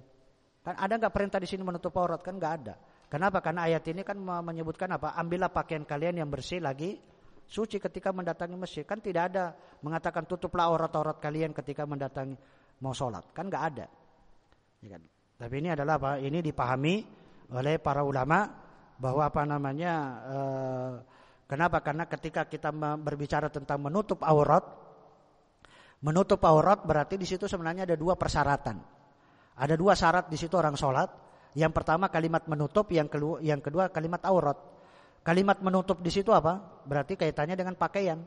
Kan ada nggak perintah di sini menutup aurat? Kan nggak ada. Kenapa? Karena ayat ini kan menyebutkan apa? Ambillah pakaian kalian yang bersih lagi suci ketika mendatangi masjid. Kan tidak ada mengatakan tutuplah aurat-aurat kalian ketika mendatangi mau sholat. Kan nggak ada. Ya kan? Tapi ini adalah apa? Ini dipahami oleh para ulama bahwa apa namanya? Eh, kenapa? Karena ketika kita berbicara tentang menutup aurat, menutup aurat berarti di situ sebenarnya ada dua persyaratan. Ada dua syarat di situ orang sholat yang pertama kalimat menutup, yang kedua, yang kedua kalimat aurat. Kalimat menutup di situ apa? Berarti kaitannya dengan pakaian.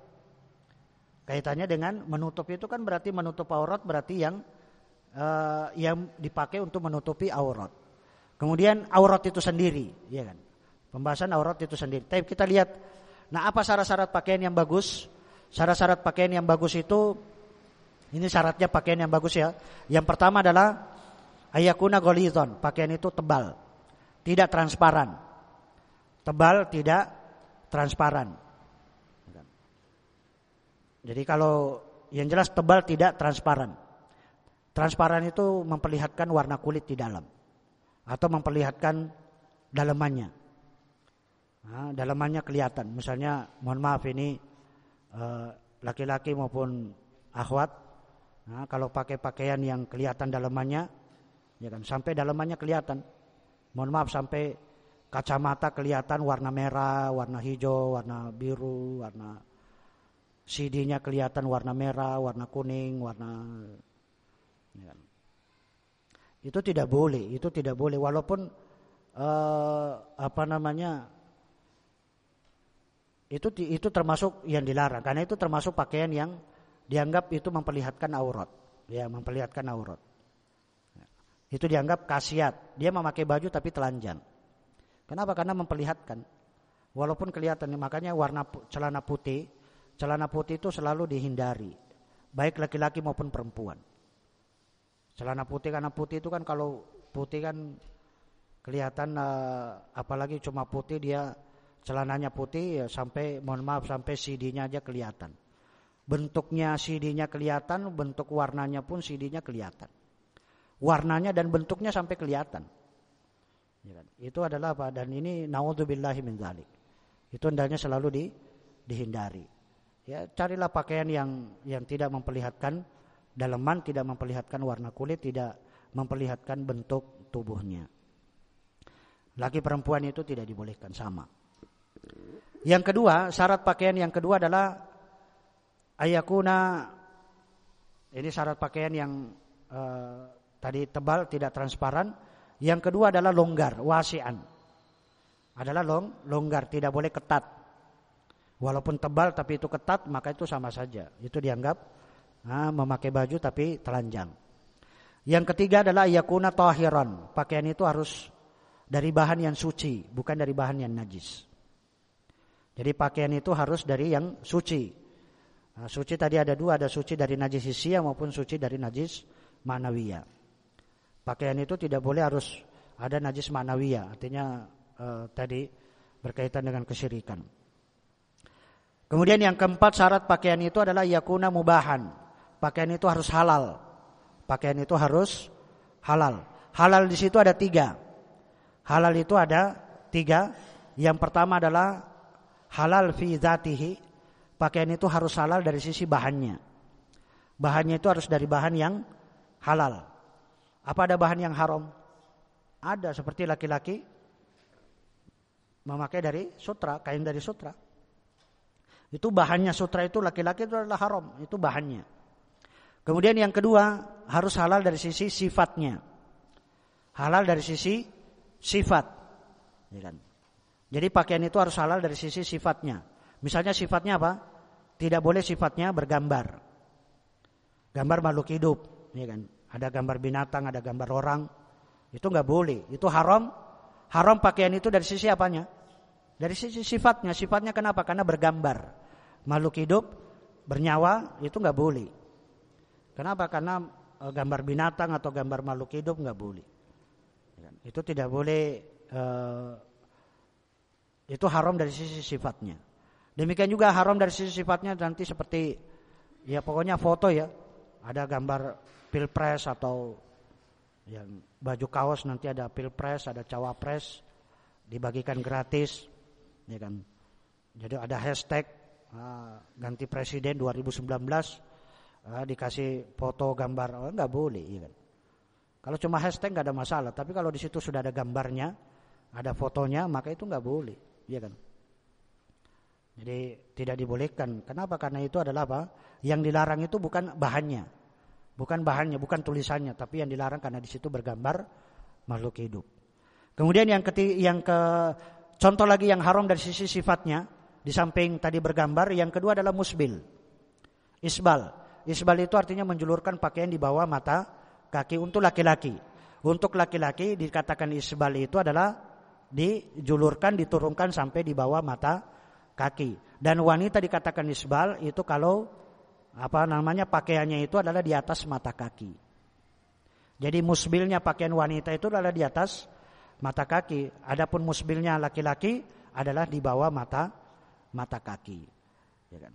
Kaitannya dengan menutup itu kan berarti menutup aurat berarti yang uh, yang dipakai untuk menutupi aurat. Kemudian aurat itu sendiri, ya kan? Pembahasan aurat itu sendiri. Tapi kita lihat, nah apa syarat-syarat pakaian yang bagus? Syarat-syarat pakaian yang bagus itu, ini syaratnya pakaian yang bagus ya. Yang pertama adalah Ayakuna golizon, pakaian itu tebal, tidak transparan. Tebal, tidak transparan. Jadi kalau yang jelas tebal tidak transparan. Transparan itu memperlihatkan warna kulit di dalam atau memperlihatkan dalamannya. Nah, dalamannya kelihatan. Misalnya, mohon maaf ini eh, laki-laki maupun akhwat, nah, kalau pakai pakaian yang kelihatan dalamannya, ya kan sampai dalamannya kelihatan. Mohon maaf sampai kacamata kelihatan warna merah warna hijau warna biru warna CD-nya kelihatan warna merah warna kuning warna ya kan. itu tidak boleh itu tidak boleh. Walaupun uh, apa namanya itu itu termasuk yang dilarang. Karena itu termasuk pakaian yang dianggap itu memperlihatkan aurat ya memperlihatkan aurat itu dianggap kasiat. Dia memakai baju tapi telanjang. Kenapa? Karena memperlihatkan. Walaupun kelihatan, makanya warna celana putih, celana putih itu selalu dihindari. Baik laki-laki maupun perempuan. Celana putih karena putih itu kan kalau putih kan kelihatan uh, apalagi cuma putih dia celananya putih ya sampai mohon maaf sampai CD-nya aja kelihatan. Bentuknya CD-nya kelihatan, bentuk warnanya pun CD-nya kelihatan warnanya dan bentuknya sampai kelihatan. Ya kan? Itu adalah apa? Dan ini naudzubillahi min dzalik. Itu hendaknya selalu di, dihindari. Ya, carilah pakaian yang yang tidak memperlihatkan daleman, tidak memperlihatkan warna kulit, tidak memperlihatkan bentuk tubuhnya. Laki perempuan itu tidak dibolehkan sama. Yang kedua, syarat pakaian yang kedua adalah ayakuna ini syarat pakaian yang uh, Tadi tebal tidak transparan. Yang kedua adalah longgar, wasian. Adalah long, longgar, tidak boleh ketat. Walaupun tebal tapi itu ketat, maka itu sama saja. Itu dianggap nah, memakai baju tapi telanjang. Yang ketiga adalah yakuna tahiran. Pakaian itu harus dari bahan yang suci, bukan dari bahan yang najis. Jadi pakaian itu harus dari yang suci. Nah, suci tadi ada dua, ada suci dari najis hisia maupun suci dari najis manawiyah. Pakaian itu tidak boleh harus ada najis manawiyah, artinya eh, tadi berkaitan dengan kesyirikan. Kemudian yang keempat syarat pakaian itu adalah yakuna mubahan. Pakaian itu harus halal. Pakaian itu harus halal. Halal di situ ada tiga. Halal itu ada tiga. Yang pertama adalah halal fi zatihi. Pakaian itu harus halal dari sisi bahannya. Bahannya itu harus dari bahan yang halal. Apa ada bahan yang haram? Ada seperti laki-laki memakai dari sutra, kain dari sutra. Itu bahannya sutra itu laki-laki itu adalah haram, itu bahannya. Kemudian yang kedua harus halal dari sisi sifatnya. Halal dari sisi sifat. Ya kan? Jadi pakaian itu harus halal dari sisi sifatnya. Misalnya sifatnya apa? Tidak boleh sifatnya bergambar. Gambar makhluk hidup, ya kan? Ada gambar binatang, ada gambar orang. Itu nggak boleh. Itu haram. Haram pakaian itu dari sisi apanya? Dari sisi sifatnya. Sifatnya kenapa? Karena bergambar. Makhluk hidup bernyawa itu nggak boleh. Kenapa? Karena e, gambar binatang atau gambar makhluk hidup nggak boleh. Ya kan? Itu tidak boleh eh, itu haram dari sisi sifatnya. Demikian juga haram dari sisi sifatnya nanti seperti ya pokoknya foto ya. Ada gambar pilpres atau yang baju kaos nanti ada pilpres, ada cawapres dibagikan gratis, ya kan. Jadi ada hashtag uh, ganti presiden 2019 uh, dikasih foto gambar, oh, nggak boleh, ya kan. Kalau cuma hashtag nggak ada masalah, tapi kalau di situ sudah ada gambarnya, ada fotonya, maka itu nggak boleh. Iya kan? Jadi tidak dibolehkan. Kenapa? Karena itu adalah apa? Yang dilarang itu bukan bahannya. Bukan bahannya, bukan tulisannya, tapi yang dilarang karena di situ bergambar makhluk hidup. Kemudian yang ketiga, yang ke contoh lagi yang haram dari sisi sifatnya, di samping tadi bergambar, yang kedua adalah musbil. Isbal. Isbal itu artinya menjulurkan pakaian di bawah mata kaki untuk laki-laki. Untuk laki-laki dikatakan isbal itu adalah dijulurkan, diturunkan sampai di bawah mata kaki. Dan wanita dikatakan isbal itu kalau apa namanya pakaiannya itu adalah di atas mata kaki. Jadi musbilnya pakaian wanita itu adalah di atas mata kaki. Adapun musbilnya laki-laki adalah di bawah mata mata kaki. Ya kan?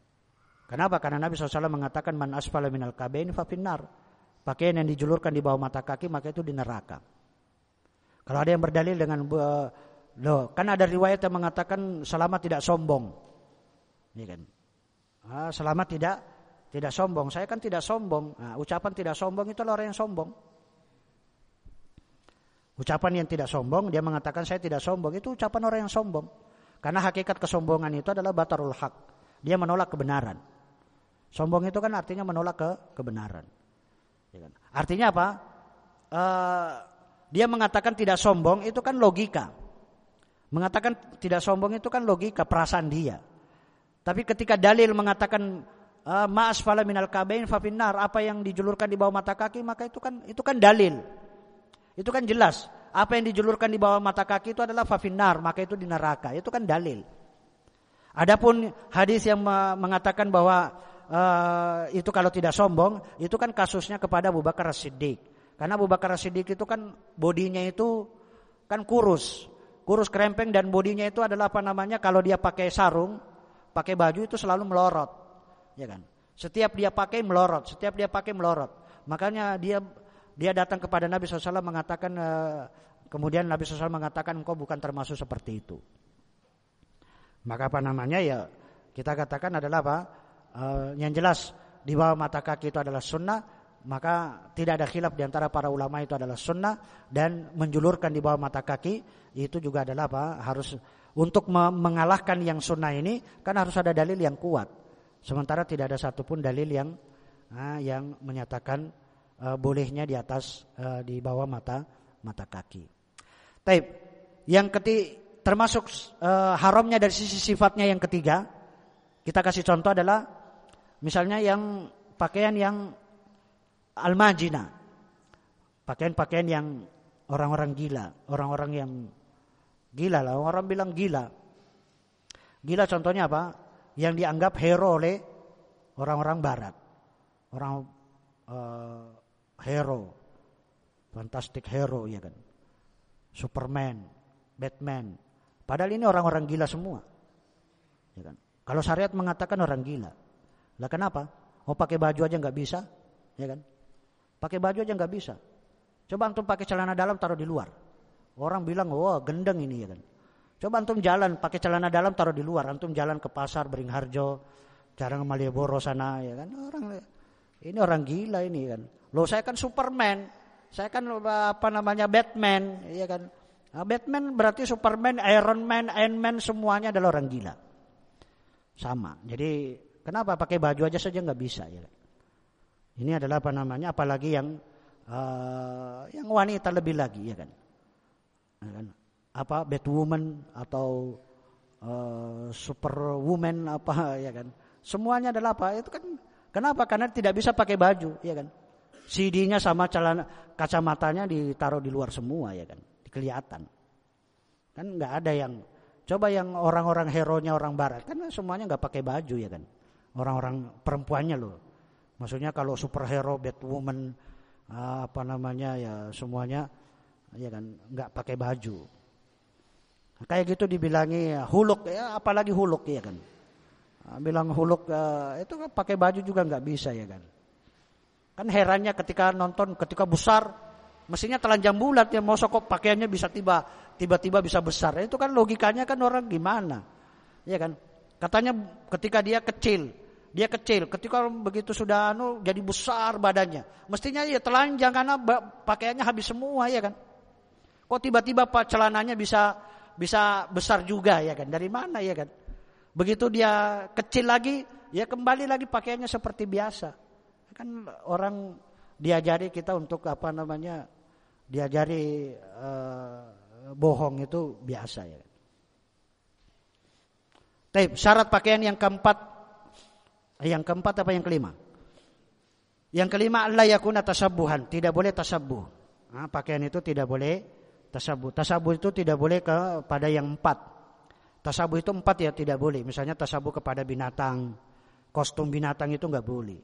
Kenapa? Karena Nabi SAW mengatakan man asfala minal kabain fa finnar. Pakaian yang dijulurkan di bawah mata kaki maka itu di neraka. Kalau ada yang berdalil dengan Loh, kan ada riwayat yang mengatakan selamat tidak sombong. Ini kan. Ah, selamat tidak tidak sombong. Saya kan tidak sombong. Nah, ucapan tidak sombong itu orang yang sombong. Ucapan yang tidak sombong, dia mengatakan saya tidak sombong, itu ucapan orang yang sombong. Karena hakikat kesombongan itu adalah batarul hak. Dia menolak kebenaran. Sombong itu kan artinya menolak ke kebenaran. Ya kan? Artinya apa? Uh, dia mengatakan tidak sombong itu kan logika. Mengatakan tidak sombong itu kan logika perasaan dia. Tapi ketika dalil mengatakan ah, ma'as fala minal kabain fafinar apa yang dijulurkan di bawah mata kaki maka itu kan itu kan dalil. Itu kan jelas. Apa yang dijulurkan di bawah mata kaki itu adalah fafinar, maka itu di neraka. Itu kan dalil. Adapun hadis yang mengatakan bahwa uh, itu kalau tidak sombong, itu kan kasusnya kepada Abu Bakar As-Siddiq. Karena Abu Bakar As-Siddiq itu kan bodinya itu kan kurus, Kurus krempeng dan bodinya itu adalah apa namanya kalau dia pakai sarung, pakai baju itu selalu melorot. Ya kan? Setiap dia pakai melorot, setiap dia pakai melorot. Makanya dia dia datang kepada Nabi SAW mengatakan eh, kemudian Nabi SAW mengatakan engkau bukan termasuk seperti itu. Maka apa namanya ya kita katakan adalah apa? Uh, yang jelas di bawah mata kaki itu adalah sunnah maka tidak ada khilaf di antara para ulama itu adalah sunnah dan menjulurkan di bawah mata kaki itu juga adalah apa? Harus untuk mengalahkan yang sunnah ini kan harus ada dalil yang kuat. Sementara tidak ada satupun dalil yang yang menyatakan uh, bolehnya di atas uh, di bawah mata mata kaki. Taib. Yang ketiga termasuk uh, haramnya dari sisi sifatnya yang ketiga kita kasih contoh adalah misalnya yang pakaian yang al-majina. Pakaian-pakaian yang orang-orang gila, orang-orang yang gila lah, orang bilang gila. Gila contohnya apa? Yang dianggap hero oleh orang-orang barat. Orang uh, hero. Fantastic hero ya kan. Superman, Batman. Padahal ini orang-orang gila semua. Ya kan? Kalau syariat mengatakan orang gila. Lah kenapa? Mau pakai baju aja nggak bisa, ya kan? Pakai baju aja nggak bisa. Coba antum pakai celana dalam taruh di luar. Orang bilang, wah gendeng ini ya kan. Coba antum jalan pakai celana dalam taruh di luar. Antum jalan ke pasar Beringharjo, jarang Malioboro sana ya kan. Orang ini orang gila ini kan. Loh saya kan Superman. Saya kan apa namanya Batman, ya kan. Nah, Batman berarti Superman, Iron Man, Iron Man semuanya adalah orang gila sama. Jadi kenapa pakai baju aja saja nggak bisa ya? Ini adalah apa namanya? Apalagi yang uh, yang wanita lebih lagi ya kan? Ya kan? Apa woman atau uh, superwoman apa ya kan? Semuanya adalah apa? Itu kan kenapa? Karena tidak bisa pakai baju ya kan? CD-nya sama celana kacamatanya ditaruh di luar semua ya kan? Kelihatan. Kan nggak ada yang Coba yang orang-orang hero-nya orang barat kan semuanya nggak pakai baju ya kan. Orang-orang perempuannya loh. Maksudnya kalau superhero, Batwoman, ah, apa namanya ya semuanya ya kan nggak pakai baju. Kayak gitu dibilangi huluk ya apalagi huluk ya kan. Ah, bilang huluk uh, itu kan pakai baju juga nggak bisa ya kan. Kan herannya ketika nonton ketika besar Mestinya telanjang bulat ya, mau kok pakaiannya bisa tiba tiba-tiba bisa besar. Itu kan logikanya kan orang gimana? Ya kan? Katanya ketika dia kecil, dia kecil, ketika begitu sudah anu jadi besar badannya. Mestinya ya telanjang karena pakaiannya habis semua ya kan? Kok tiba-tiba pak celananya bisa bisa besar juga ya kan? Dari mana ya kan? Begitu dia kecil lagi, ya kembali lagi pakaiannya seperti biasa. Kan orang diajari kita untuk apa namanya diajari uh, bohong itu biasa ya. Tapi syarat pakaian yang keempat, yang keempat apa yang kelima? Yang kelima Allah yakuna tasabuhan, tidak boleh tasabuh. Nah, pakaian itu tidak boleh tasabuh. Tasabuh itu tidak boleh kepada yang empat. Tasabuh itu empat ya tidak boleh. Misalnya tasabuh kepada binatang, kostum binatang itu nggak boleh.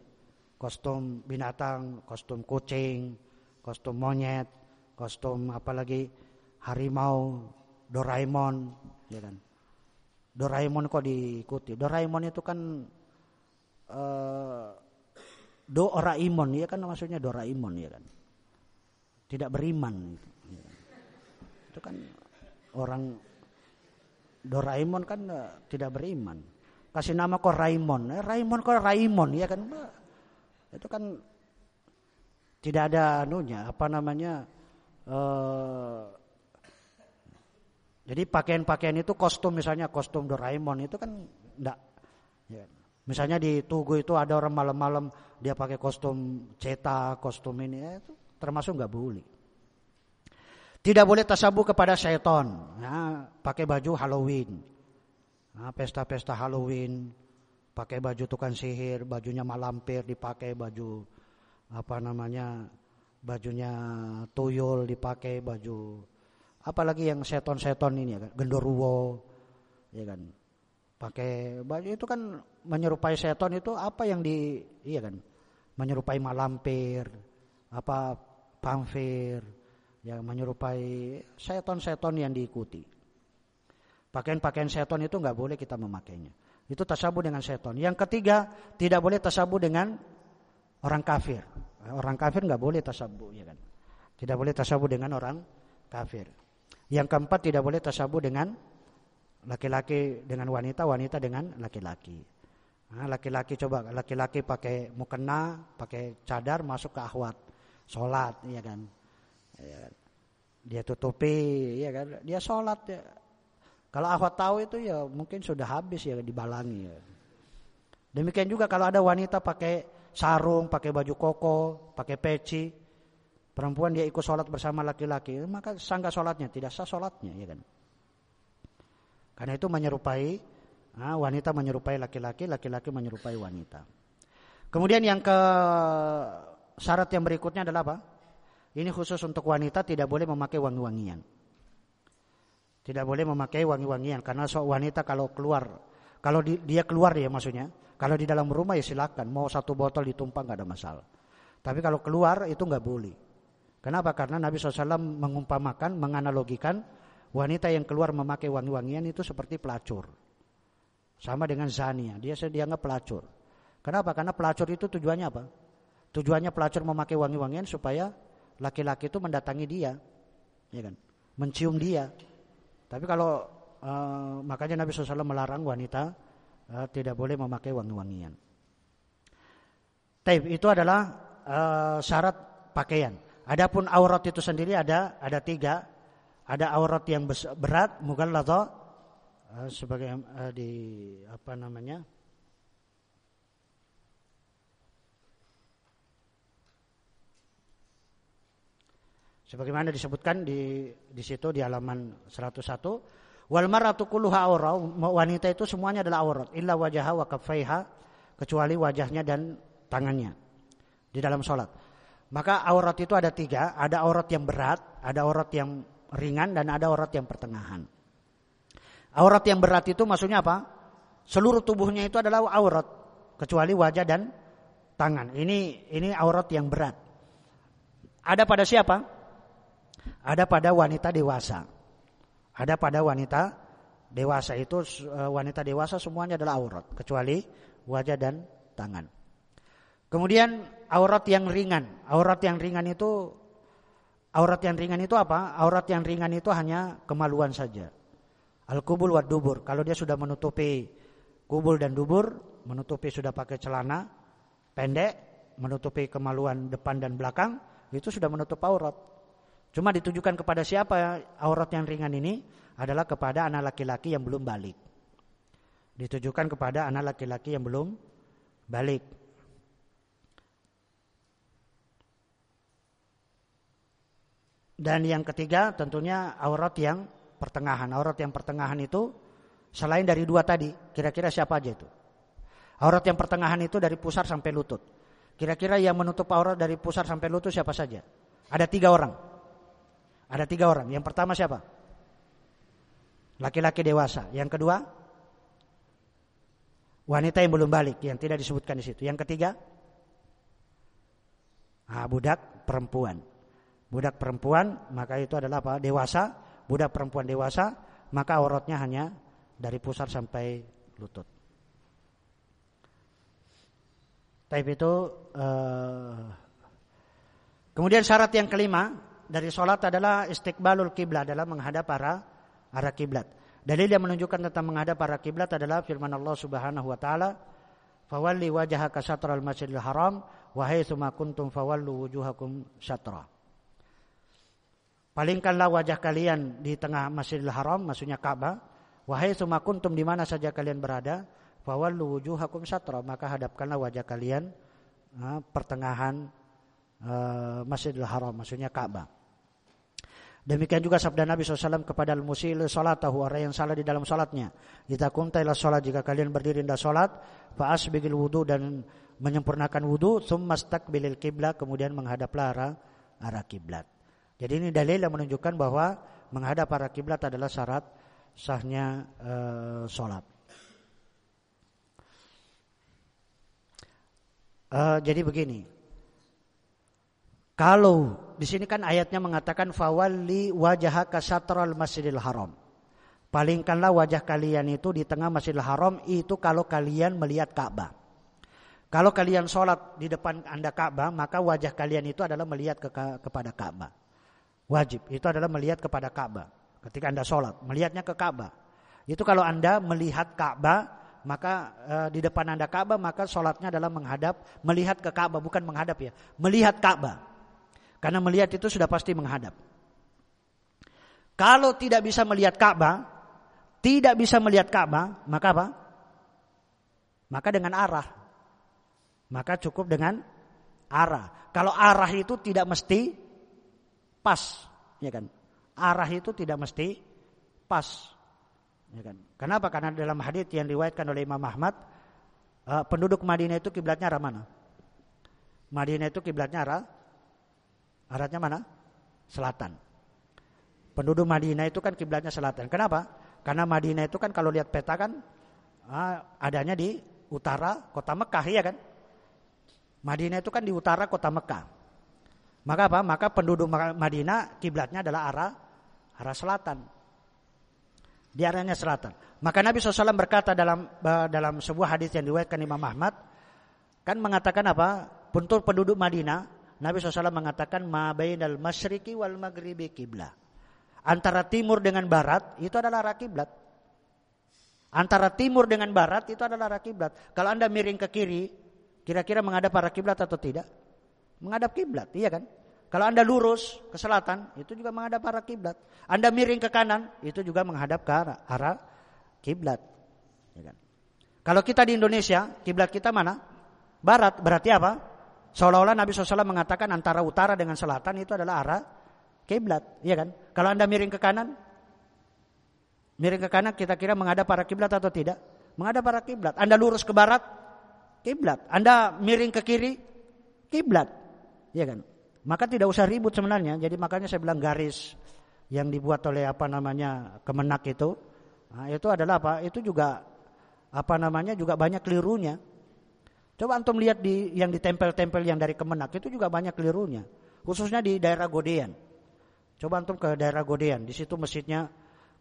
Kostum binatang, kostum kucing, kostum monyet, kostum apalagi harimau, Doraemon, ya kan. Doraemon kok diikuti. Doraemon itu kan uh, Doraemon ya kan maksudnya Doraemon ya kan. Tidak beriman itu. Kan. Orang Doraemon kan uh, tidak beriman. Kasih nama kok Raimon. Eh, Raimon kok Raimon ya kan. Itu kan tidak ada anunya apa namanya Uh, jadi pakaian-pakaian itu kostum misalnya kostum Doraemon itu kan enggak. Ya. Misalnya di Tugu itu ada orang malam-malam dia pakai kostum cetak, kostum ini ya, itu termasuk nggak boleh. Tidak boleh tasabu kepada syaitan. Ya, pakai baju Halloween. Nah, pesta-pesta Halloween, pakai baju tukang sihir, bajunya malampir dipakai baju apa namanya bajunya tuyul dipakai baju apalagi yang seton-seton ini ya kan ya kan pakai baju itu kan menyerupai seton itu apa yang di iya kan? Menyerupai malampir apa pamfir yang menyerupai seton-seton yang diikuti. Pakaian-pakaian seton itu nggak boleh kita memakainya. Itu tasabu dengan seton yang ketiga tidak boleh tasabu dengan orang kafir. Orang kafir nggak boleh tasabu, ya kan? Tidak boleh tasabu dengan orang kafir. Yang keempat tidak boleh tasabu dengan laki-laki dengan wanita, wanita dengan laki-laki. Nah, laki-laki coba laki-laki pakai mukena, pakai cadar masuk ke akhwat, sholat, ya kan? Ya, kan? dia tutupi, ya kan? Dia sholat ya. Kalau akhwat tahu itu ya mungkin sudah habis ya dibalangi. Ya. Demikian juga kalau ada wanita pakai sarung, pakai baju koko, pakai peci, perempuan dia ikut sholat bersama laki-laki, maka sangka sholatnya tidak sah sholatnya, ya kan? Karena itu menyerupai wanita menyerupai laki-laki, laki-laki menyerupai wanita. Kemudian yang ke syarat yang berikutnya adalah apa? Ini khusus untuk wanita tidak boleh memakai wangi-wangian. Tidak boleh memakai wangi-wangian karena wanita kalau keluar Kalau di, dia keluar ya maksudnya. Kalau di dalam rumah ya silakan. Mau satu botol ditumpang nggak ada masalah. Tapi kalau keluar itu nggak boleh. Kenapa? Karena Nabi SAW mengumpamakan, menganalogikan wanita yang keluar memakai wangi-wangian itu seperti pelacur. Sama dengan zania, dia dianggap pelacur. Kenapa? Karena pelacur itu tujuannya apa? Tujuannya pelacur memakai wangi-wangian supaya laki-laki itu mendatangi dia, ya kan? Mencium dia. Tapi kalau uh, makanya Nabi SAW melarang wanita uh, tidak boleh memakai wangi-wangian. Taib itu adalah uh, syarat pakaian. Adapun aurat itu sendiri ada ada tiga. Ada aurat yang berat, mughalladha uh, sebagai uh, di apa namanya? Sebagaimana disebutkan di di situ di halaman 101, wal mar'atu kulluha aurah, wanita itu semuanya adalah aurat, illa wajaha wa kaffaiha, kecuali wajahnya dan tangannya di dalam sholat. Maka aurat itu ada tiga, ada aurat yang berat, ada aurat yang ringan, dan ada aurat yang pertengahan. Aurat yang berat itu maksudnya apa? Seluruh tubuhnya itu adalah aurat, kecuali wajah dan tangan. Ini ini aurat yang berat. Ada pada siapa? Ada pada wanita dewasa. Ada pada wanita dewasa itu eh, wanita dewasa semuanya adalah aurat, kecuali wajah dan tangan. Kemudian aurat yang ringan. Aurat yang ringan itu aurat yang ringan itu apa? Aurat yang ringan itu hanya kemaluan saja. Al-kubul wa dubur. Kalau dia sudah menutupi kubul dan dubur, menutupi sudah pakai celana pendek, menutupi kemaluan depan dan belakang, itu sudah menutup aurat. Cuma ditujukan kepada siapa aurat yang ringan ini adalah kepada anak laki-laki yang belum balik. Ditujukan kepada anak laki-laki yang belum balik. Dan yang ketiga tentunya aurat yang pertengahan. Aurat yang pertengahan itu selain dari dua tadi, kira-kira siapa aja itu? Aurat yang pertengahan itu dari pusar sampai lutut. Kira-kira yang menutup aurat dari pusar sampai lutut siapa saja? Ada tiga orang. Ada tiga orang. Yang pertama siapa? Laki-laki dewasa. Yang kedua, wanita yang belum balik, yang tidak disebutkan di situ. Yang ketiga, ah, budak perempuan budak perempuan maka itu adalah apa dewasa budak perempuan dewasa maka auratnya hanya dari pusar sampai lutut Taib itu uh, kemudian syarat yang kelima dari sholat adalah istiqbalul kiblat dalam menghadap para arah kiblat. Dalil yang menunjukkan tentang menghadap para kiblat adalah firman Allah Subhanahu wa taala, "Fawalli wajhaka syatral masjidil haram wa haitsu kuntum fawallu wujuhakum syatra." Palingkanlah wajah kalian di tengah Masjidil Haram, maksudnya Ka'bah. Wahai sumakuntum di mana saja kalian berada, fawallu wujuhakum syatra, maka hadapkanlah wajah kalian uh, pertengahan uh, Masjidil Haram, maksudnya Ka'bah. Demikian juga sabda Nabi SAW kepada al-musil salatahu orang yang salah di dalam salatnya. Jika kuntailah salat jika kalian berdiri dalam salat, faas bigil wudu dan menyempurnakan wudu, summa stakbilil kiblat kemudian menghadaplah arah, arah kiblat. Jadi ini dalil yang menunjukkan bahwa menghadap para kiblat adalah syarat sahnya e, sholat. E, jadi begini, kalau di sini kan ayatnya mengatakan fawali wajah kasatral masjidil haram. Palingkanlah wajah kalian itu di tengah masjidil haram itu kalau kalian melihat Ka'bah. Kalau kalian sholat di depan anda Ka'bah maka wajah kalian itu adalah melihat ke, kepada Ka'bah. Wajib itu adalah melihat kepada Ka'bah. Ketika Anda sholat, melihatnya ke Ka'bah. Itu kalau Anda melihat Ka'bah, maka e, di depan Anda Ka'bah, maka sholatnya adalah menghadap, melihat ke Ka'bah, bukan menghadap ya. Melihat Ka'bah. Karena melihat itu sudah pasti menghadap. Kalau tidak bisa melihat Ka'bah, tidak bisa melihat Ka'bah, maka apa? Maka dengan arah. Maka cukup dengan arah. Kalau arah itu tidak mesti pas, ya kan? Arah itu tidak mesti pas. Ya kan? Kenapa? Karena dalam hadis yang diriwayatkan oleh Imam Ahmad, uh, penduduk Madinah itu kiblatnya arah mana? Madinah itu kiblatnya arah arahnya mana? Selatan. Penduduk Madinah itu kan kiblatnya selatan. Kenapa? Karena Madinah itu kan kalau lihat peta kan ah, adanya di utara kota Mekah ya kan? Madinah itu kan di utara kota Mekah. Maka apa? Maka penduduk Madinah kiblatnya adalah arah arah selatan. Di arahnya selatan. Maka Nabi SAW berkata dalam dalam sebuah hadis yang diriwayatkan Imam Ahmad kan mengatakan apa? Untuk penduduk Madinah, Nabi SAW mengatakan ma bainal masyriqi wal maghribi kiblah. Antara timur dengan barat itu adalah arah kiblat. Antara timur dengan barat itu adalah arah kiblat. Kalau Anda miring ke kiri, kira-kira menghadap arah kiblat atau tidak? Menghadap kiblat, iya kan? Kalau Anda lurus ke selatan, itu juga menghadap arah kiblat. Anda miring ke kanan, itu juga menghadap ke arah, arah kiblat. Ya kan? Kalau kita di Indonesia, kiblat kita mana? Barat, berarti apa? Seolah-olah Nabi SAW mengatakan antara utara dengan selatan itu adalah arah kiblat, iya kan? Kalau Anda miring ke kanan, miring ke kanan kita kira menghadap arah kiblat atau tidak? Menghadap arah kiblat. Anda lurus ke barat, kiblat. Anda miring ke kiri, kiblat. Iya kan? Maka tidak usah ribut sebenarnya. Jadi makanya saya bilang garis yang dibuat oleh apa namanya Kemenak itu, nah, itu adalah apa? Itu juga apa namanya juga banyak kelirunya. Coba antum lihat di yang ditempel-tempel yang dari Kemenak itu juga banyak kelirunya, khususnya di daerah Godean. Coba antum ke daerah Godean, di situ masjidnya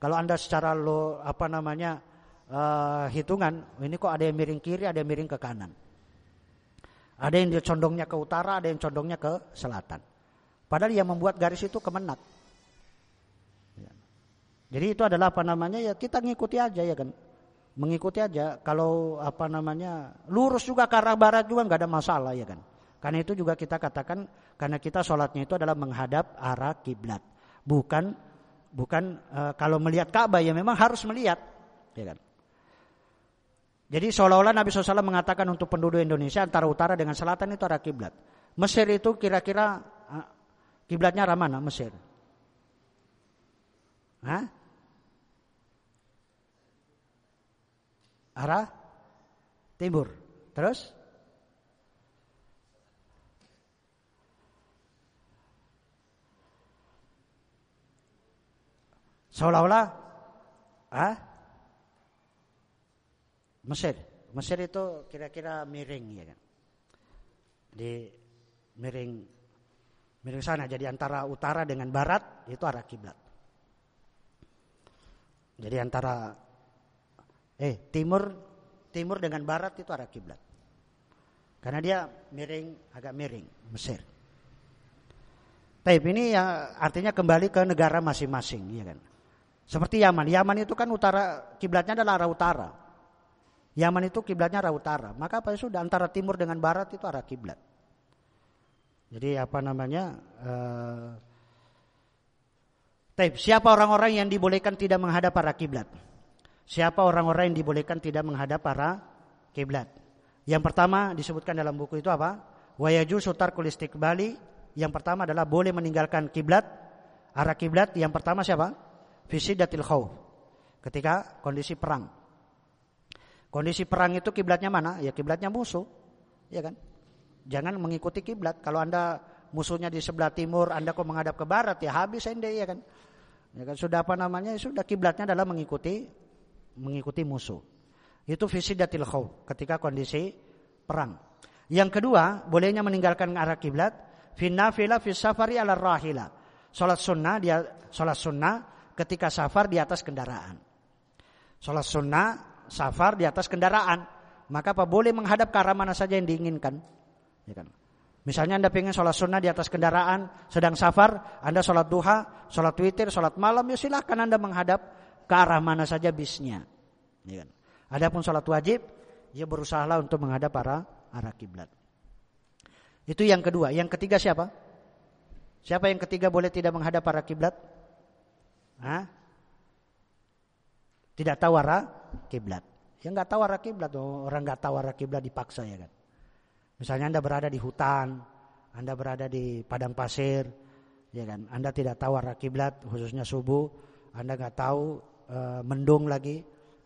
kalau anda secara lo apa namanya uh, hitungan, ini kok ada yang miring kiri, ada yang miring ke kanan. Ada yang dia condongnya ke utara, ada yang condongnya ke selatan. Padahal yang membuat garis itu kemenak. Ya. Jadi itu adalah apa namanya ya kita ngikuti aja ya kan. Mengikuti aja. Kalau apa namanya lurus juga ke arah barat juga nggak ada masalah ya kan. Karena itu juga kita katakan karena kita sholatnya itu adalah menghadap arah kiblat, bukan bukan e, kalau melihat Ka'bah ya memang harus melihat, ya kan. Jadi seolah-olah Nabi SAW mengatakan untuk penduduk Indonesia antara utara dengan selatan itu arah kiblat. Mesir itu kira-kira kiblatnya arah mana Mesir? Hah? Arah timur. Terus? Seolah-olah ah? Mesir. Mesir itu kira-kira miring ya kan. Di miring miring sana jadi antara utara dengan barat itu arah kiblat. Jadi antara eh timur timur dengan barat itu arah kiblat. Karena dia miring agak miring Mesir. Tapi ini ya artinya kembali ke negara masing-masing ya kan. Seperti Yaman. Yaman itu kan utara kiblatnya adalah arah utara. Yaman itu kiblatnya arah utara. Maka apa sudah antara timur dengan barat itu arah kiblat. Jadi apa namanya? Uh, siapa orang-orang yang dibolehkan tidak menghadap arah kiblat? Siapa orang-orang yang dibolehkan tidak menghadap arah kiblat? Yang pertama disebutkan dalam buku itu apa? Wayaju sutar kulistik Bali. Yang pertama adalah boleh meninggalkan kiblat. Arah kiblat yang pertama siapa? Visidatil khawf. Ketika kondisi perang. Kondisi perang itu kiblatnya mana? Ya kiblatnya musuh. Ya kan? Jangan mengikuti kiblat. Kalau Anda musuhnya di sebelah timur, Anda kok menghadap ke barat ya habis ende ya kan. Ya kan sudah apa namanya? Sudah kiblatnya adalah mengikuti mengikuti musuh. Itu visi datil khaw ketika kondisi perang. Yang kedua, bolehnya meninggalkan arah kiblat finafila fi safari ala rahila. Salat sunnah dia salat sunnah ketika safar di atas kendaraan. Salat sunnah safar di atas kendaraan, maka apa boleh menghadap ke arah mana saja yang diinginkan. Ya kan? Misalnya Anda pengen sholat sunnah di atas kendaraan, sedang safar, Anda sholat duha, sholat witir, sholat malam, ya silahkan Anda menghadap ke arah mana saja bisnya. Ya kan? Adapun sholat wajib, ya berusahalah untuk menghadap arah arah kiblat. Itu yang kedua. Yang ketiga siapa? Siapa yang ketiga boleh tidak menghadap arah kiblat? Tidak tahu arah kiblat. Ya nggak tahu arah kiblat, orang nggak tahu arah kiblat dipaksa ya kan. Misalnya anda berada di hutan, anda berada di padang pasir, ya kan. Anda tidak tahu arah kiblat, khususnya subuh, anda nggak tahu e, mendung lagi,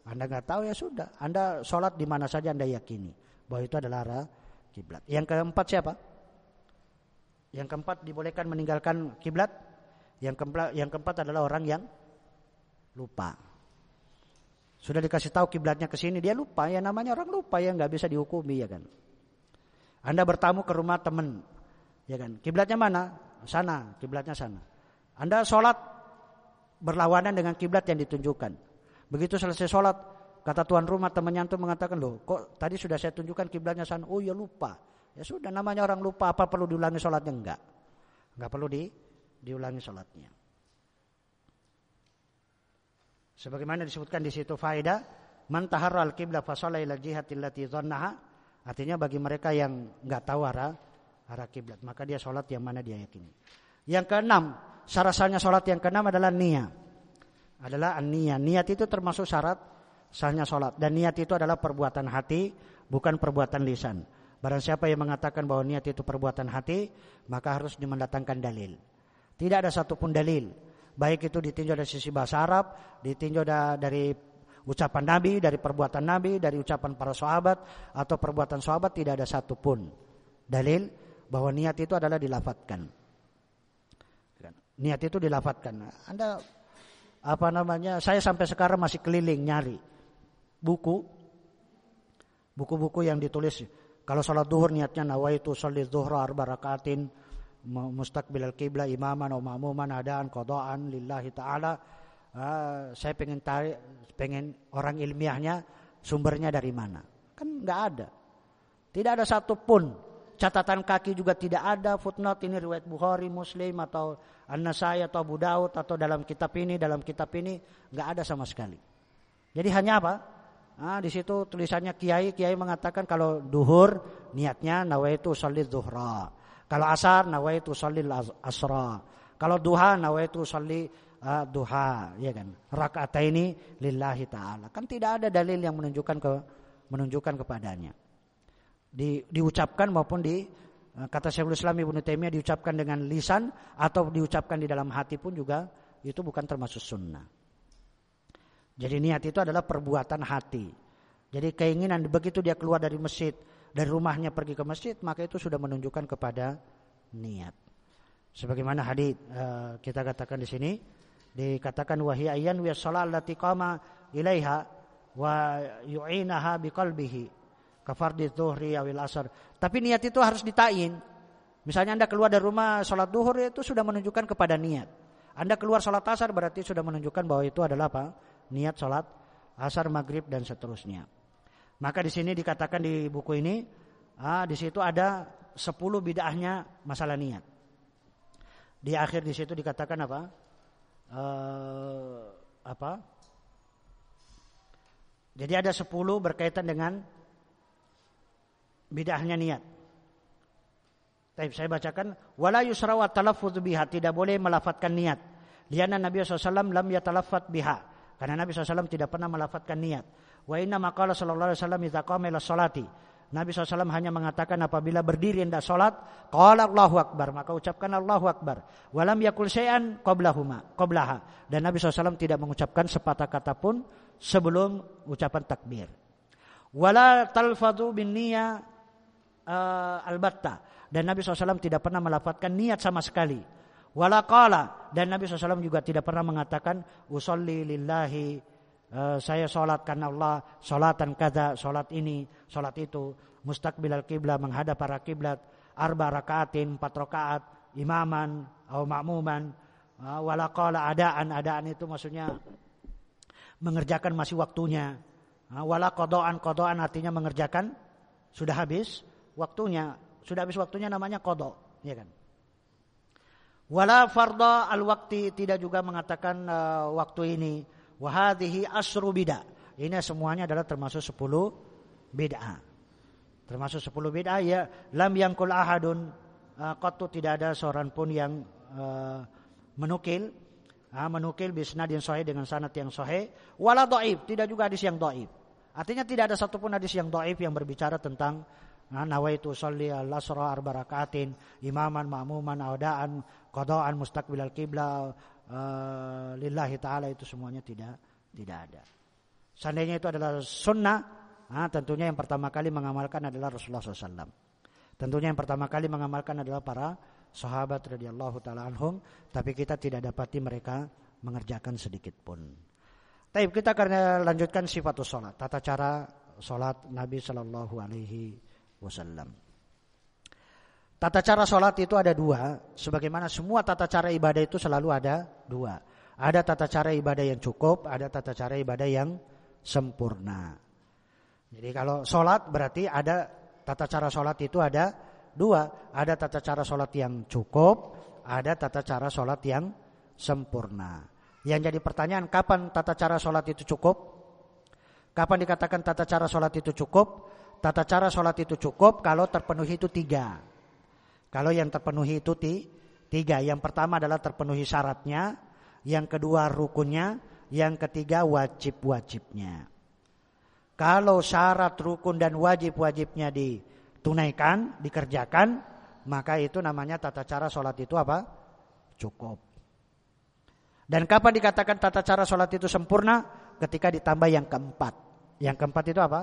anda nggak tahu ya sudah, anda sholat di mana saja anda yakini bahwa itu adalah arah kiblat. Yang keempat siapa? Yang keempat dibolehkan meninggalkan kiblat. Yang keempat, yang keempat adalah orang yang lupa. Sudah dikasih tahu kiblatnya ke sini, dia lupa. Ya namanya orang lupa ya nggak bisa dihukumi ya kan. Anda bertamu ke rumah teman, ya kan. Kiblatnya mana? Sana, kiblatnya sana. Anda sholat berlawanan dengan kiblat yang ditunjukkan. Begitu selesai sholat, kata tuan rumah temannya itu mengatakan loh, kok tadi sudah saya tunjukkan kiblatnya sana. Oh ya lupa. Ya sudah namanya orang lupa. Apa perlu diulangi sholatnya? Enggak. Enggak perlu di, diulangi sholatnya. Sebagaimana disebutkan di situ faedah, man taharra al-qiblah fa ila jihati allati dhannaha. Artinya bagi mereka yang enggak tahu arah arah kiblat, maka dia sholat yang mana dia yakini. Yang keenam, syarat-syaratnya sholat yang keenam adalah niat. Adalah niat. Niat itu termasuk syarat sahnya sholat. Dan niat itu adalah perbuatan hati, bukan perbuatan lisan. Barang siapa yang mengatakan bahwa niat itu perbuatan hati, maka harus dimendatangkan dalil. Tidak ada satupun dalil baik itu ditinjau dari sisi bahasa Arab, ditinjau dari ucapan Nabi, dari perbuatan Nabi, dari ucapan para sahabat atau perbuatan sahabat tidak ada satupun dalil bahwa niat itu adalah dilafatkan. Niat itu dilafatkan. Anda apa namanya? Saya sampai sekarang masih keliling nyari buku buku-buku yang ditulis kalau sholat duhur niatnya nawaitu sholat duhur arba rakaatin mustaqbil al-qibla imaman atau ma'muman adaan qadaan lillahi taala. Uh, saya pengen tarik pengen orang ilmiahnya sumbernya dari mana? Kan nggak ada. Tidak ada satupun. Catatan kaki juga tidak ada. Footnote ini riwayat Bukhari Muslim atau An-Nasai atau Abu Daud atau dalam kitab ini dalam kitab ini nggak ada sama sekali. Jadi hanya apa? Nah, di situ tulisannya kiai kiai mengatakan kalau duhur niatnya nawaitu shollit duhra kalau asar nawaitu sholil asra. Kalau duha nawaitu sholli uh, duha, ya kan. ini lillahi taala. Kan tidak ada dalil yang menunjukkan ke menunjukkan kepadanya. Di, diucapkan maupun di uh, kata Syekhul Islam Ibnu Taimiyah diucapkan dengan lisan atau diucapkan di dalam hati pun juga itu bukan termasuk sunnah. Jadi niat itu adalah perbuatan hati. Jadi keinginan begitu dia keluar dari masjid, dari rumahnya pergi ke masjid, maka itu sudah menunjukkan kepada niat. Sebagaimana hadis uh, kita katakan di sini dikatakan wahai ayyan wa shalat allati qama ilaiha wa yu'inaha biqalbihi kafardi dhuhri awil asar. Tapi niat itu harus ditain. Misalnya Anda keluar dari rumah salat duhur itu sudah menunjukkan kepada niat. Anda keluar salat asar berarti sudah menunjukkan bahwa itu adalah apa? Niat salat asar, maghrib dan seterusnya. Maka di sini dikatakan di buku ini, ah, di situ ada 10 bid'ahnya masalah niat. Di akhir di situ dikatakan apa? Uh, apa? Jadi ada 10 berkaitan dengan bid'ahnya niat. Tapi saya bacakan wala yusra wa talaffuz biha tidak boleh melafatkan niat. Liana Nabi SAW lam yatalaffat biha. Karena Nabi SAW tidak pernah melafatkan niat. Wa inna maqala sallallahu alaihi wasallam idza qama ila salati. Nabi SAW hanya mengatakan apabila berdiri hendak salat, qala Allahu akbar, maka ucapkan Allahu akbar. Walam yakul syai'an qablahuma, qablaha. Dan Nabi SAW tidak mengucapkan sepatah kata pun sebelum ucapan takbir. Wala talfadu bin niyya uh, albatta. Dan Nabi SAW tidak pernah melafatkan niat sama sekali. Wala qala dan Nabi SAW juga tidak pernah mengatakan usolli lillahi Uh, saya sholat karena Allah, sholatan kada, sholat ini, sholat itu, mustaqbil al kiblat menghadap para kiblat, arba rakaatin, empat rakaat, imaman, atau makmuman, uh, walaqala adaan, adaan itu maksudnya mengerjakan masih waktunya, uh, wala kodoan, artinya mengerjakan sudah habis waktunya, sudah habis waktunya namanya kodo, ya kan? Wala farda al wakti tidak juga mengatakan waktu ini Wahadihi asru bid'ah. Ini semuanya adalah termasuk 10 bid'ah. Termasuk 10 bid'ah ya lam yangkul ahadun uh, qattu tidak ada seorang pun yang uh, menukil uh, menukil bisnadin sahih dengan sanad yang sahih wala dhaif, tidak juga hadis yang dhaif. Artinya tidak ada satupun hadis yang dhaif yang berbicara tentang uh, nawaitu sholli al-asra arba rakaatin imaman ma'muman audaan qadaan mustaqbil al-qibla uh, lillahi taala itu semuanya tidak tidak ada. Seandainya itu adalah sunnah, nah, tentunya yang pertama kali mengamalkan adalah Rasulullah SAW. Tentunya yang pertama kali mengamalkan adalah para sahabat radhiyallahu taala anhum, tapi kita tidak dapati mereka mengerjakan sedikit pun. Tapi kita karena lanjutkan sifat sholat, tata cara sholat Nabi Shallallahu Alaihi Wasallam. Tata cara sholat itu ada dua, sebagaimana semua tata cara ibadah itu selalu ada dua. Ada tata cara ibadah yang cukup, ada tata cara ibadah yang sempurna. Jadi kalau sholat berarti ada tata cara sholat itu ada dua. Ada tata cara sholat yang cukup, ada tata cara sholat yang sempurna. Yang jadi pertanyaan kapan tata cara sholat itu cukup? Kapan dikatakan tata cara sholat itu cukup? Tata cara sholat itu cukup kalau terpenuhi itu tiga. Kalau yang terpenuhi itu tiga. Yang pertama adalah terpenuhi syaratnya yang kedua rukunnya, yang ketiga wajib-wajibnya. Kalau syarat rukun dan wajib-wajibnya ditunaikan, dikerjakan, maka itu namanya tata cara sholat itu apa? Cukup. Dan kapan dikatakan tata cara sholat itu sempurna? Ketika ditambah yang keempat. Yang keempat itu apa?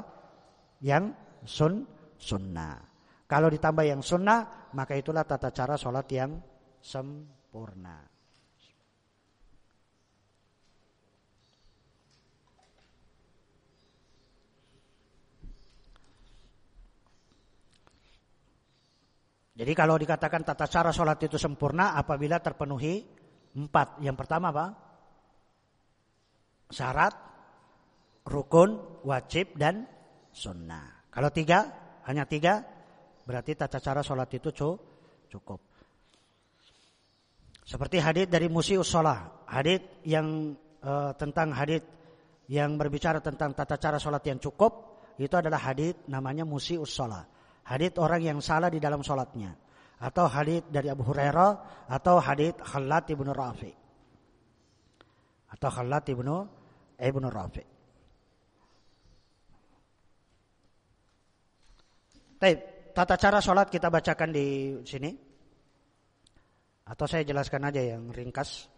Yang sun sunnah. Kalau ditambah yang sunnah, maka itulah tata cara sholat yang sempurna. Jadi kalau dikatakan tata cara sholat itu sempurna apabila terpenuhi empat. Yang pertama apa? Syarat, rukun, wajib, dan sunnah. Kalau tiga, hanya tiga, berarti tata cara sholat itu cukup. Seperti hadit dari Musius Sholah. Hadit yang uh, tentang hadit yang berbicara tentang tata cara sholat yang cukup. Itu adalah hadit namanya Musius Sholah hadit orang yang salah di dalam sholatnya atau hadit dari Abu Hurairah atau hadit Khallat ibnu Rafi atau Khallat ibnu ibnu Rafi. Taib, tata cara sholat kita bacakan di sini atau saya jelaskan aja yang ringkas.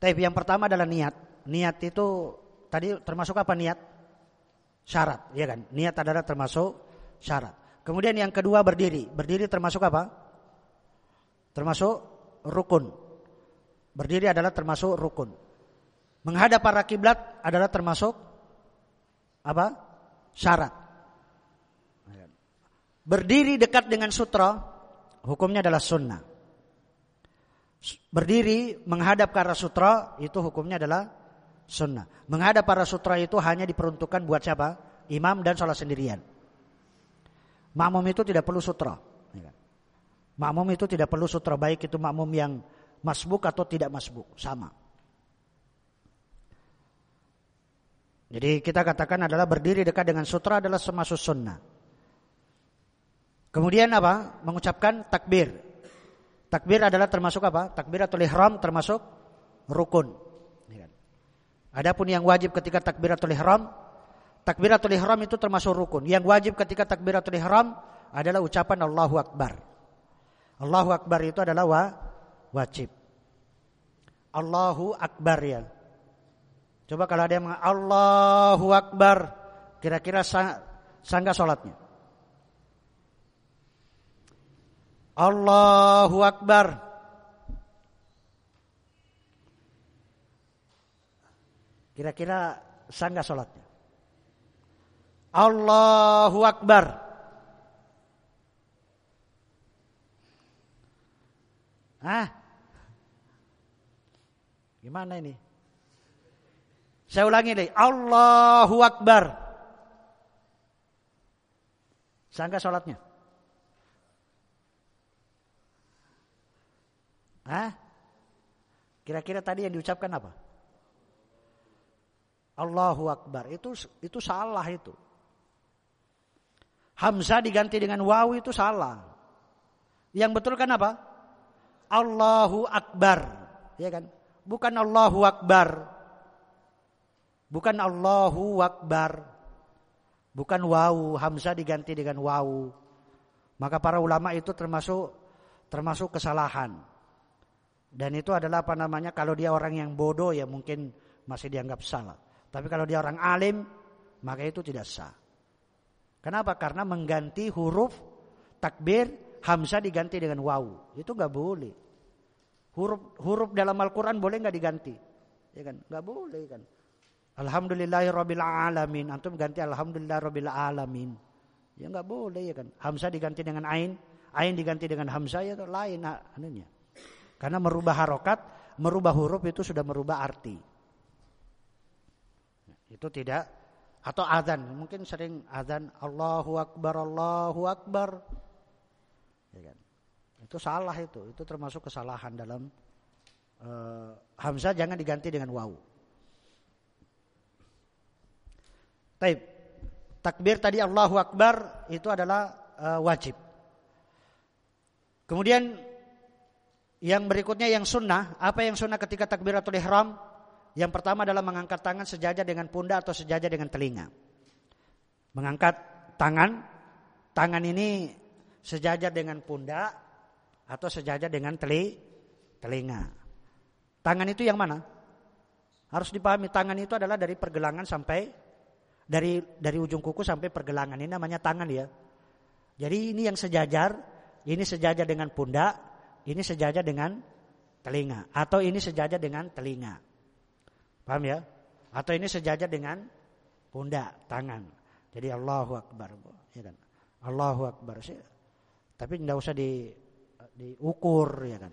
Taib, yang pertama adalah niat. Niat itu tadi termasuk apa niat? Syarat, ya kan? Niat adalah termasuk syarat. Kemudian yang kedua berdiri. Berdiri termasuk apa? Termasuk rukun. Berdiri adalah termasuk rukun. Menghadap para kiblat adalah termasuk apa? Syarat. Berdiri dekat dengan sutra hukumnya adalah sunnah. Berdiri menghadap ke arah sutra itu hukumnya adalah sunnah. Menghadap para sutra itu hanya diperuntukkan buat siapa? Imam dan sholat sendirian. Makmum itu tidak perlu sutra. Ya kan? Makmum itu tidak perlu sutra baik itu makmum yang masbuk atau tidak masbuk, sama. Jadi kita katakan adalah berdiri dekat dengan sutra adalah semasuk sunnah. Kemudian apa? Mengucapkan takbir. Takbir adalah termasuk apa? Takbir atau ihram termasuk rukun. Kan? Adapun yang wajib ketika takbir atau ihram Takbiratul ihram itu termasuk rukun. Yang wajib ketika takbiratul ihram adalah ucapan Allahu Akbar. Allahu Akbar itu adalah wa, wajib. Allahu Akbar ya. Coba kalau ada yang Allahu Akbar, kira-kira sangga sholatnya. Allahu Akbar. Kira-kira sangga sholatnya. Allahu Akbar. Hah? Gimana ini? Saya ulangi deh. Allahu Akbar. Sangka sholatnya? Hah? Kira-kira tadi yang diucapkan apa? Allahu Akbar. Itu itu salah itu. Hamzah diganti dengan waw itu salah. Yang betul kan apa? Allahu Akbar. Ya kan? Bukan Allahu Akbar. Bukan Allahu Akbar. Bukan waw, Hamzah diganti dengan waw. Maka para ulama itu termasuk termasuk kesalahan. Dan itu adalah apa namanya kalau dia orang yang bodoh ya mungkin masih dianggap salah. Tapi kalau dia orang alim maka itu tidak sah. Kenapa? Karena mengganti huruf takbir hamzah diganti dengan waw. Itu nggak boleh. Huruf huruf dalam Al-Quran boleh nggak diganti? Ya kan? Nggak boleh kan? Alhamdulillahirabbil alamin. Antum ganti alhamdulillahirabbil alamin. Ya nggak boleh ya kan. Hamzah diganti dengan ain, ain diganti dengan hamzah ya lain anunya. Karena merubah harokat, merubah huruf itu sudah merubah arti. Itu tidak atau azan, mungkin sering azan Allahu akbar Allahu akbar. Ya kan? Itu salah itu, itu termasuk kesalahan dalam uh, hamzah jangan diganti dengan waw. Taib. Takbir tadi Allahu Akbar itu adalah uh, wajib. Kemudian yang berikutnya yang sunnah, apa yang sunnah ketika takbiratul ihram? Yang pertama adalah mengangkat tangan sejajar dengan pundak atau sejajar dengan telinga. Mengangkat tangan, tangan ini sejajar dengan pundak atau sejajar dengan teli, telinga. Tangan itu yang mana? Harus dipahami tangan itu adalah dari pergelangan sampai dari dari ujung kuku sampai pergelangan ini namanya tangan ya. Jadi ini yang sejajar, ini sejajar dengan pundak, ini sejajar dengan telinga atau ini sejajar dengan telinga. Paham ya? Atau ini sejajar dengan pundak, tangan. Jadi Allahu Akbar, ya kan? Allahu Akbar sih. Tapi tidak usah di diukur ya kan.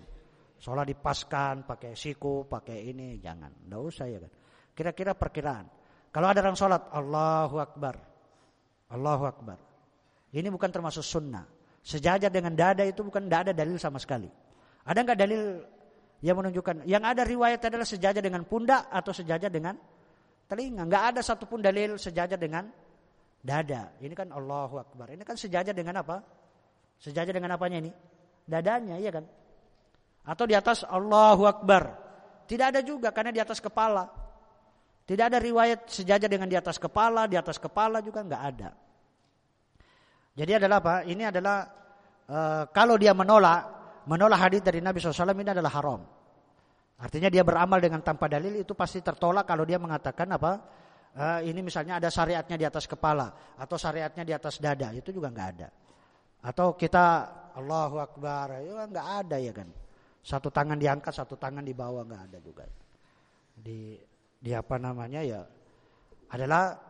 Sholat dipaskan pakai siku, pakai ini jangan, tidak usah ya kan. Kira-kira perkiraan. Kalau ada orang sholat, Allahu Akbar. Allahu Akbar. Ini bukan termasuk sunnah. Sejajar dengan dada itu bukan tidak ada dalil sama sekali. Ada nggak dalil yang menunjukkan? Yang ada riwayat adalah sejajar dengan pundak atau sejajar dengan telinga. Nggak ada satupun dalil sejajar dengan dada. Ini kan Allahu Akbar. Ini kan sejajar dengan apa? Sejajar dengan apanya ini? Dadanya, iya kan? Atau di atas Allahu Akbar. Tidak ada juga karena di atas kepala. Tidak ada riwayat sejajar dengan di atas kepala, di atas kepala juga nggak ada. Jadi adalah apa? Ini adalah e, kalau dia menolak, menolak hadis dari Nabi SAW ini adalah haram. Artinya dia beramal dengan tanpa dalil itu pasti tertolak kalau dia mengatakan apa? E, ini misalnya ada syariatnya di atas kepala atau syariatnya di atas dada, itu juga nggak ada. Atau kita Allahu Akbar, ya nggak ada ya kan? Satu tangan diangkat, satu tangan di bawah nggak ada juga. Di di apa namanya ya adalah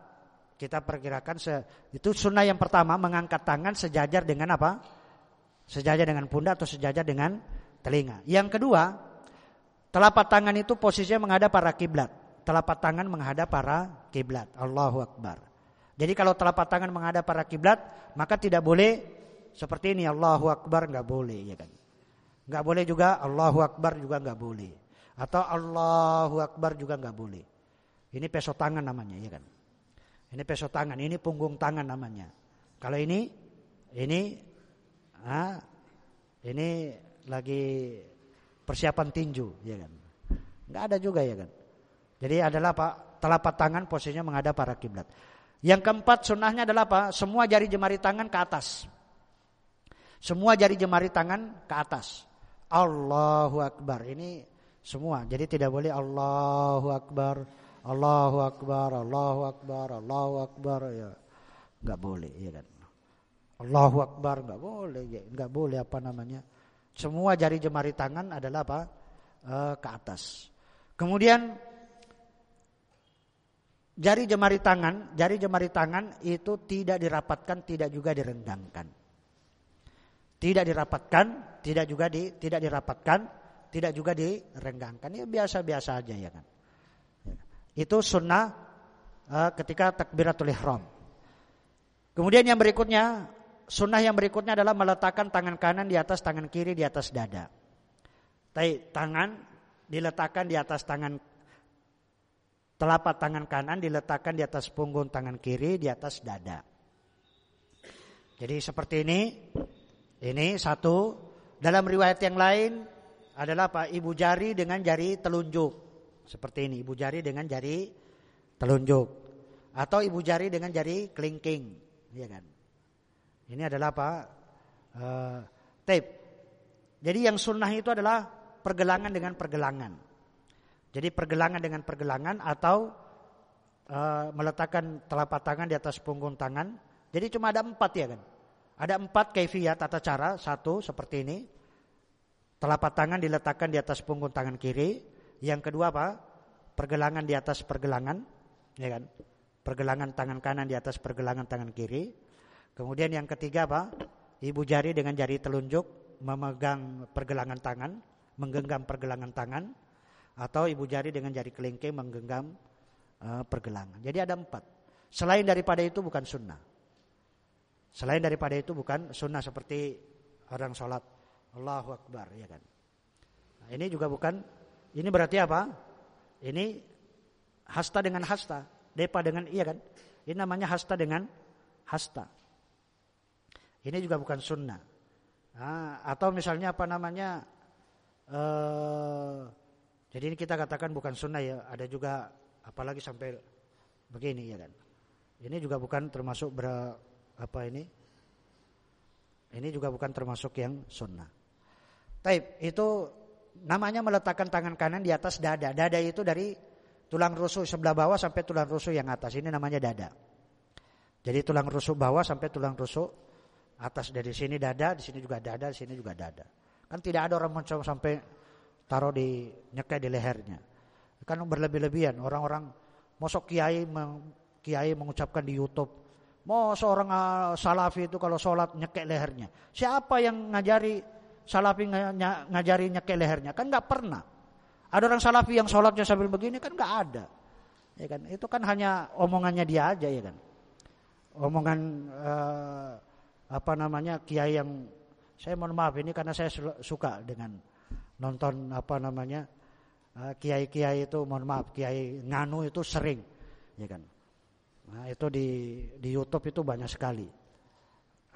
kita perkirakan se, itu sunnah yang pertama mengangkat tangan sejajar dengan apa? Sejajar dengan pundak atau sejajar dengan telinga. Yang kedua, telapak tangan itu posisinya menghadap para kiblat. Telapak tangan menghadap para kiblat. Allahu Akbar. Jadi kalau telapak tangan menghadap para kiblat, maka tidak boleh seperti ini Allahu Akbar nggak boleh ya kan. Nggak boleh juga Allahu Akbar juga nggak boleh. Atau Allahu Akbar juga nggak boleh. Ini peso tangan namanya, ya kan? Ini peso tangan, ini punggung tangan namanya. Kalau ini, ini, ah, ini lagi persiapan tinju, ya kan? Nggak ada juga ya kan? Jadi adalah pak telapak tangan posisinya menghadap para kiblat. Yang keempat sunnahnya adalah apa? Semua jari jemari tangan ke atas. Semua jari jemari tangan ke atas. Allahu Akbar. Ini semua. Jadi tidak boleh Allahu Akbar, Allahu Akbar, Allahu Akbar, Allahu Akbar ya. Enggak boleh ya kan. Allahu Akbar enggak boleh ya, enggak boleh apa namanya. Semua jari jemari tangan adalah apa? E, ke atas. Kemudian jari jemari tangan, jari jemari tangan itu tidak dirapatkan, tidak juga direnggangkan. Tidak dirapatkan, tidak juga di, tidak dirapatkan, tidak juga direnggangkan. Ya biasa-biasa aja ya kan. Itu sunnah uh, ketika takbiratul ihram. Kemudian yang berikutnya, sunnah yang berikutnya adalah meletakkan tangan kanan di atas tangan kiri di atas dada. Tapi tangan diletakkan di atas tangan telapak tangan kanan diletakkan di atas punggung tangan kiri di atas dada. Jadi seperti ini. Ini satu. Dalam riwayat yang lain adalah apa? Ibu jari dengan jari telunjuk. Seperti ini, ibu jari dengan jari telunjuk. Atau ibu jari dengan jari kelingking, ya kan? Ini adalah apa? Uh, tape. Jadi yang sunnah itu adalah pergelangan dengan pergelangan. Jadi pergelangan dengan pergelangan atau uh, meletakkan telapak tangan di atas punggung tangan. Jadi cuma ada empat ya kan? Ada empat kefiat tata cara. Satu seperti ini. Telapak tangan diletakkan di atas punggung tangan kiri. Yang kedua apa? Pergelangan di atas pergelangan. ya kan? Pergelangan tangan kanan di atas pergelangan tangan kiri. Kemudian yang ketiga apa? Ibu jari dengan jari telunjuk memegang pergelangan tangan, menggenggam pergelangan tangan, atau ibu jari dengan jari kelingking menggenggam uh, pergelangan. Jadi ada empat. Selain daripada itu bukan sunnah. Selain daripada itu bukan sunnah seperti orang sholat Allahu Akbar, ya kan? Nah, ini juga bukan. Ini berarti apa? Ini hasta dengan hasta. Depa dengan iya kan? Ini namanya hasta dengan hasta. Ini juga bukan sunnah. Nah, atau misalnya apa namanya? Uh, jadi ini kita katakan bukan sunnah ya. Ada juga apalagi sampai begini ya kan? Ini juga bukan termasuk ber, apa ini? Ini juga bukan termasuk yang sunnah. Taib itu namanya meletakkan tangan kanan di atas dada. Dada itu dari Tulang rusuk sebelah bawah sampai tulang rusuk yang atas. Ini namanya dada. Jadi tulang rusuk bawah sampai tulang rusuk atas. Dari sini dada, di sini juga dada, di sini juga dada. Kan tidak ada orang mencoba sampai taruh di nyekai di lehernya. Kan berlebih-lebihan orang-orang mosok kiai kiai mengucapkan di YouTube. Mau seorang uh, salafi itu kalau sholat nyekek lehernya. Siapa yang ngajari salafi ngajari nyekek lehernya? Kan nggak pernah. Ada orang salafi yang sholatnya sambil begini kan nggak ada. Ya kan? Itu kan hanya omongannya dia aja ya kan. Omongan uh, apa namanya kiai yang saya mohon maaf ini karena saya suka dengan nonton apa namanya eh, kiai-kiai itu mohon maaf kiai nganu itu sering ya kan. Nah, itu di di YouTube itu banyak sekali.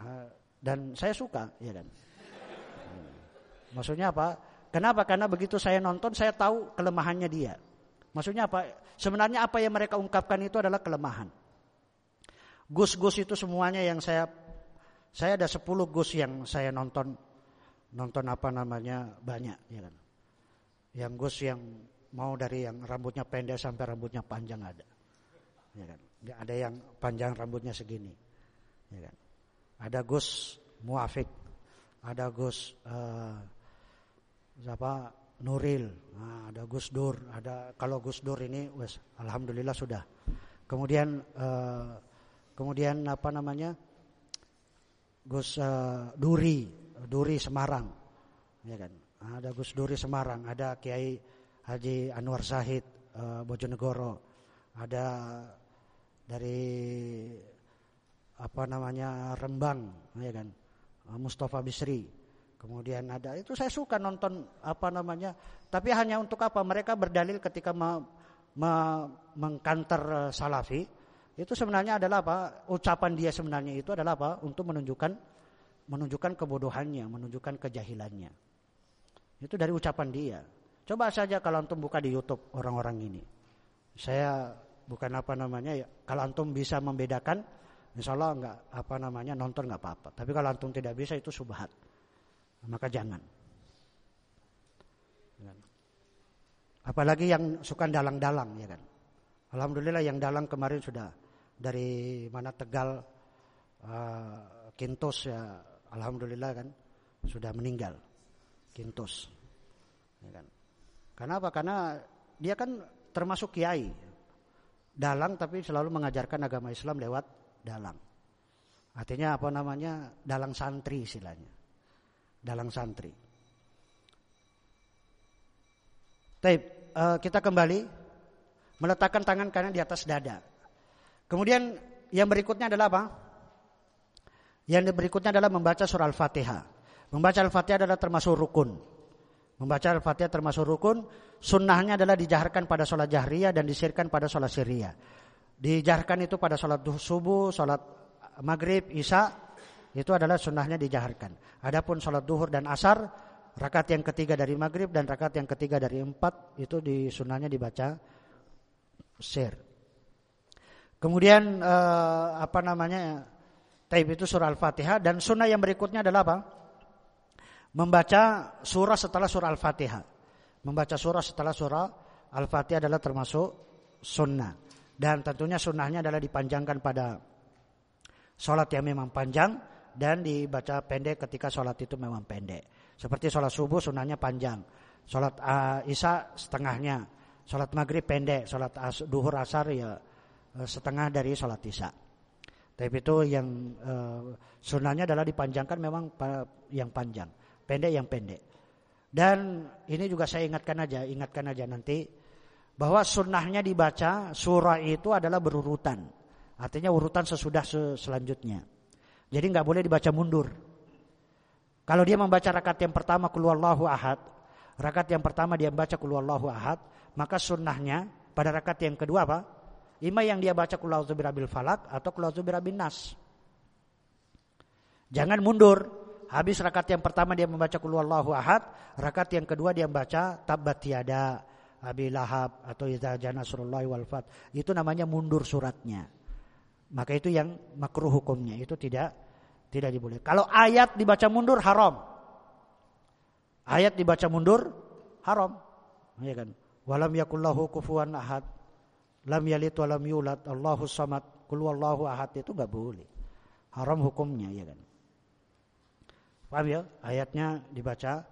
Uh, dan saya suka ya kan. Maksudnya apa? Kenapa? Karena begitu saya nonton saya tahu kelemahannya dia. Maksudnya apa? Sebenarnya apa yang mereka ungkapkan itu adalah kelemahan. Gus-gus itu semuanya yang saya saya ada 10 gus yang saya nonton nonton apa namanya banyak ya kan. Yang gus yang mau dari yang rambutnya pendek sampai rambutnya panjang ada. Ya kan. Ada yang panjang rambutnya segini. Ya kan. Ada gus muafik, ada gus uh, siapa Nuril, nah, ada Gus Dur, ada kalau Gus Dur ini wes alhamdulillah sudah. Kemudian uh, kemudian apa namanya? Gus uh, Duri, Duri Semarang. Ya kan? Ada Gus Duri Semarang, ada Kiai Haji Anwar Zahid uh, Bojonegoro. Ada dari apa namanya Rembang, ya kan? Mustafa Bisri Kemudian ada itu saya suka nonton apa namanya, tapi hanya untuk apa? Mereka berdalil ketika me, me, mengkanter eh, salafi itu sebenarnya adalah apa? Ucapan dia sebenarnya itu adalah apa? Untuk menunjukkan menunjukkan kebodohannya, menunjukkan kejahilannya. Itu dari ucapan dia. Coba saja kalau antum buka di YouTube orang-orang ini. Saya bukan apa namanya ya. Kalau antum bisa membedakan, insya Allah nggak apa namanya nonton nggak apa-apa. Tapi kalau antum tidak bisa itu subhat maka jangan. Apalagi yang suka dalang-dalang ya kan. Alhamdulillah yang dalang kemarin sudah dari mana Tegal uh, Kintos ya alhamdulillah kan sudah meninggal. Kintos. Ya kan. Kenapa? Karena dia kan termasuk kiai. Dalang tapi selalu mengajarkan agama Islam lewat dalang. Artinya apa namanya? Dalang santri istilahnya dalam santri. Taib, uh, kita kembali meletakkan tangan kanan di atas dada. Kemudian yang berikutnya adalah apa? Yang berikutnya adalah membaca surah Al-Fatihah. Membaca Al-Fatihah adalah termasuk rukun. Membaca Al-Fatihah termasuk rukun. Sunnahnya adalah dijaharkan pada sholat jahriyah dan disirkan pada sholat siriyah. Dijaharkan itu pada sholat subuh, sholat maghrib, isya, itu adalah sunnahnya dijaharkan. Adapun sholat duhur dan asar, rakaat yang ketiga dari maghrib dan rakaat yang ketiga dari empat itu di sunnahnya dibaca sir. Kemudian eh, apa namanya taib itu surah al-fatihah dan sunnah yang berikutnya adalah apa? Membaca surah setelah surah al-fatihah. Membaca surah setelah surah al-fatihah adalah termasuk sunnah. Dan tentunya sunnahnya adalah dipanjangkan pada sholat yang memang panjang dan dibaca pendek ketika sholat itu memang pendek. Seperti sholat subuh sunahnya panjang, sholat uh, isya setengahnya, sholat maghrib pendek, sholat as, duhur asar ya uh, setengah dari sholat isya. Tapi itu yang uh, sunnahnya adalah dipanjangkan memang yang panjang, pendek yang pendek. Dan ini juga saya ingatkan aja, ingatkan aja nanti bahwa sunnahnya dibaca surah itu adalah berurutan. Artinya urutan sesudah selanjutnya. Jadi nggak boleh dibaca mundur. Kalau dia membaca rakaat yang pertama kulwallahu ahad, rakaat yang pertama dia membaca kulwallahu ahad, maka sunnahnya pada rakaat yang kedua apa? Ima yang dia baca kulwallahu birabil falak atau kulwallahu birabil nas. Jangan mundur. Habis rakaat yang pertama dia membaca kulwallahu ahad, rakaat yang kedua dia membaca tabat tiada Abi Lahab atau Iza Nasrullahi wal Fat. Itu namanya mundur suratnya. Maka itu yang makruh hukumnya, itu tidak tidak diboleh. Kalau ayat dibaca mundur haram. Ayat dibaca mundur haram. Ya kan? Walam yakullahu kufuwan ahad. Lam yalid walam yulad. Allahu samad. Kul wallahu ahad itu enggak boleh. Haram hukumnya ya kan. Paham ya? Ayatnya dibaca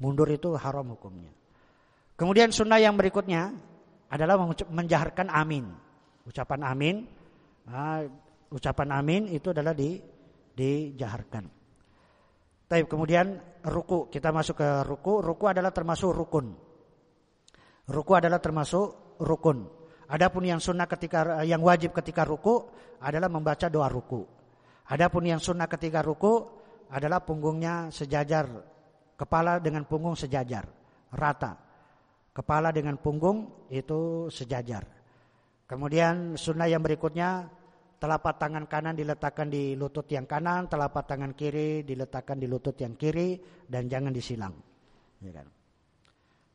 mundur itu haram hukumnya. Kemudian sunnah yang berikutnya adalah menjaharkan amin. Ucapan amin. Nah, ucapan amin itu adalah di dijaharkan. Tapi kemudian ruku, kita masuk ke ruku. Ruku adalah termasuk rukun. Ruku adalah termasuk rukun. Adapun yang sunnah ketika yang wajib ketika ruku adalah membaca doa ruku. Adapun yang sunnah ketika ruku adalah punggungnya sejajar, kepala dengan punggung sejajar, rata. Kepala dengan punggung itu sejajar. Kemudian sunnah yang berikutnya Telapak tangan kanan diletakkan di lutut yang kanan, telapak tangan kiri diletakkan di lutut yang kiri dan jangan disilang. Ya kan?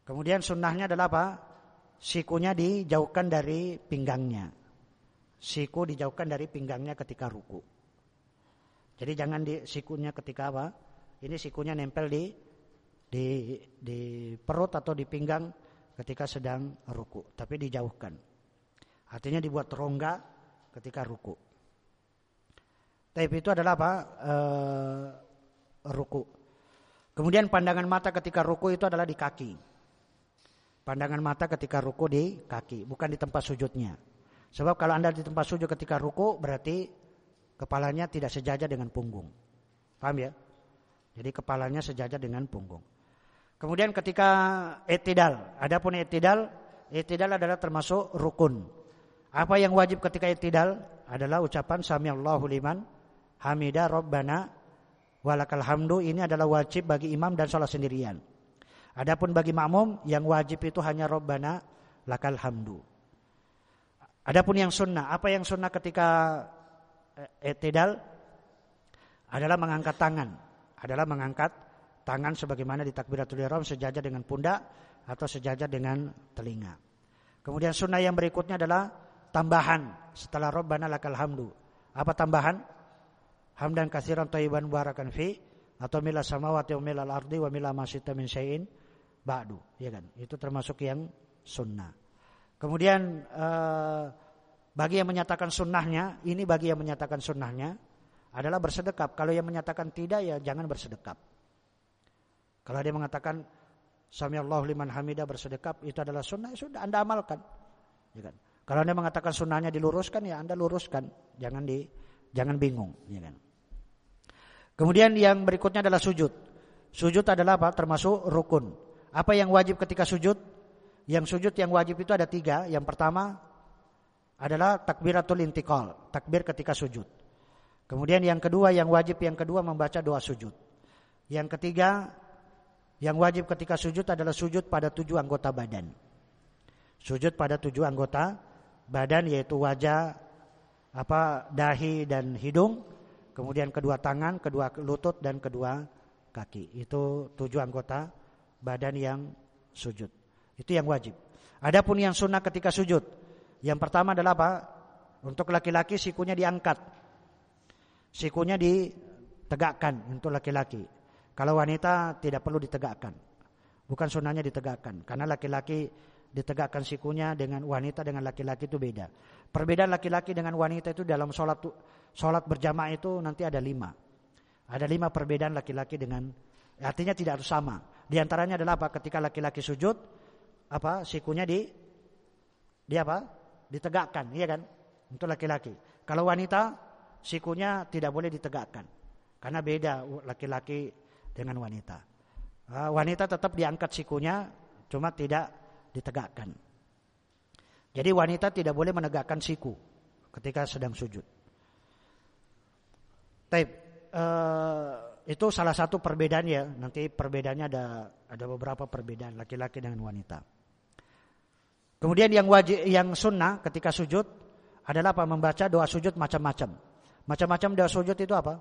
Kemudian sunnahnya adalah apa? Sikunya dijauhkan dari pinggangnya. Siku dijauhkan dari pinggangnya ketika ruku. Jadi jangan di sikunya ketika apa? Ini sikunya nempel di di di perut atau di pinggang ketika sedang ruku, tapi dijauhkan. Artinya dibuat rongga ketika ruku. Taib itu adalah apa? E, ruku. Kemudian pandangan mata ketika ruku itu adalah di kaki. Pandangan mata ketika ruku di kaki, bukan di tempat sujudnya. Sebab kalau Anda di tempat sujud ketika ruku berarti kepalanya tidak sejajar dengan punggung. Paham ya? Jadi kepalanya sejajar dengan punggung. Kemudian ketika etidal, adapun etidal, etidal adalah termasuk rukun. Apa yang wajib ketika itidal adalah ucapan sami Allahu liman hamida rabbana walakal hamdu ini adalah wajib bagi imam dan sholat sendirian. Adapun bagi makmum yang wajib itu hanya rabbana lakal hamdu. Adapun yang sunnah, apa yang sunnah ketika itidal adalah mengangkat tangan, adalah mengangkat tangan sebagaimana di takbiratul ihram sejajar dengan pundak atau sejajar dengan telinga. Kemudian sunnah yang berikutnya adalah tambahan setelah Rabbana lakal hamdu. Apa tambahan? Hamdan kasiran thayyiban barakan fi atau mila samawati wa mila ardi wa mila ma min syai'in ba'du, ya kan? Itu termasuk yang sunnah. Kemudian eh, bagi yang menyatakan sunnahnya, ini bagi yang menyatakan sunnahnya adalah bersedekap. Kalau yang menyatakan tidak ya jangan bersedekap. Kalau dia mengatakan Sami Allah liman hamidah bersedekap itu adalah sunnah, ya sudah Anda amalkan. Ya kan? Kalau Anda mengatakan sunnahnya diluruskan ya Anda luruskan, jangan di jangan bingung, ya kan. Kemudian yang berikutnya adalah sujud. Sujud adalah apa? Termasuk rukun. Apa yang wajib ketika sujud? Yang sujud yang wajib itu ada tiga. Yang pertama adalah takbiratul intikal, takbir ketika sujud. Kemudian yang kedua yang wajib yang kedua membaca doa sujud. Yang ketiga yang wajib ketika sujud adalah sujud pada tujuh anggota badan. Sujud pada tujuh anggota badan yaitu wajah, apa dahi dan hidung, kemudian kedua tangan, kedua lutut dan kedua kaki. Itu tujuh anggota badan yang sujud. Itu yang wajib. Adapun yang sunnah ketika sujud, yang pertama adalah apa? Untuk laki-laki sikunya diangkat. Sikunya ditegakkan untuk laki-laki. Kalau wanita tidak perlu ditegakkan. Bukan sunnahnya ditegakkan. Karena laki-laki ditegakkan sikunya dengan wanita dengan laki-laki itu beda. Perbedaan laki-laki dengan wanita itu dalam sholat sholat berjamaah itu nanti ada lima. Ada lima perbedaan laki-laki dengan artinya tidak harus sama. Di antaranya adalah apa? Ketika laki-laki sujud, apa sikunya di di apa? Ditegakkan, iya kan? Untuk laki-laki. Kalau wanita sikunya tidak boleh ditegakkan. Karena beda laki-laki dengan wanita. Uh, wanita tetap diangkat sikunya cuma tidak ditegakkan. Jadi wanita tidak boleh menegakkan siku ketika sedang sujud. Taib, uh, itu salah satu perbedaan ya. Nanti perbedaannya ada ada beberapa perbedaan laki-laki dengan wanita. Kemudian yang wajib, yang sunnah ketika sujud adalah apa? Membaca doa sujud macam-macam. Macam-macam doa sujud itu apa?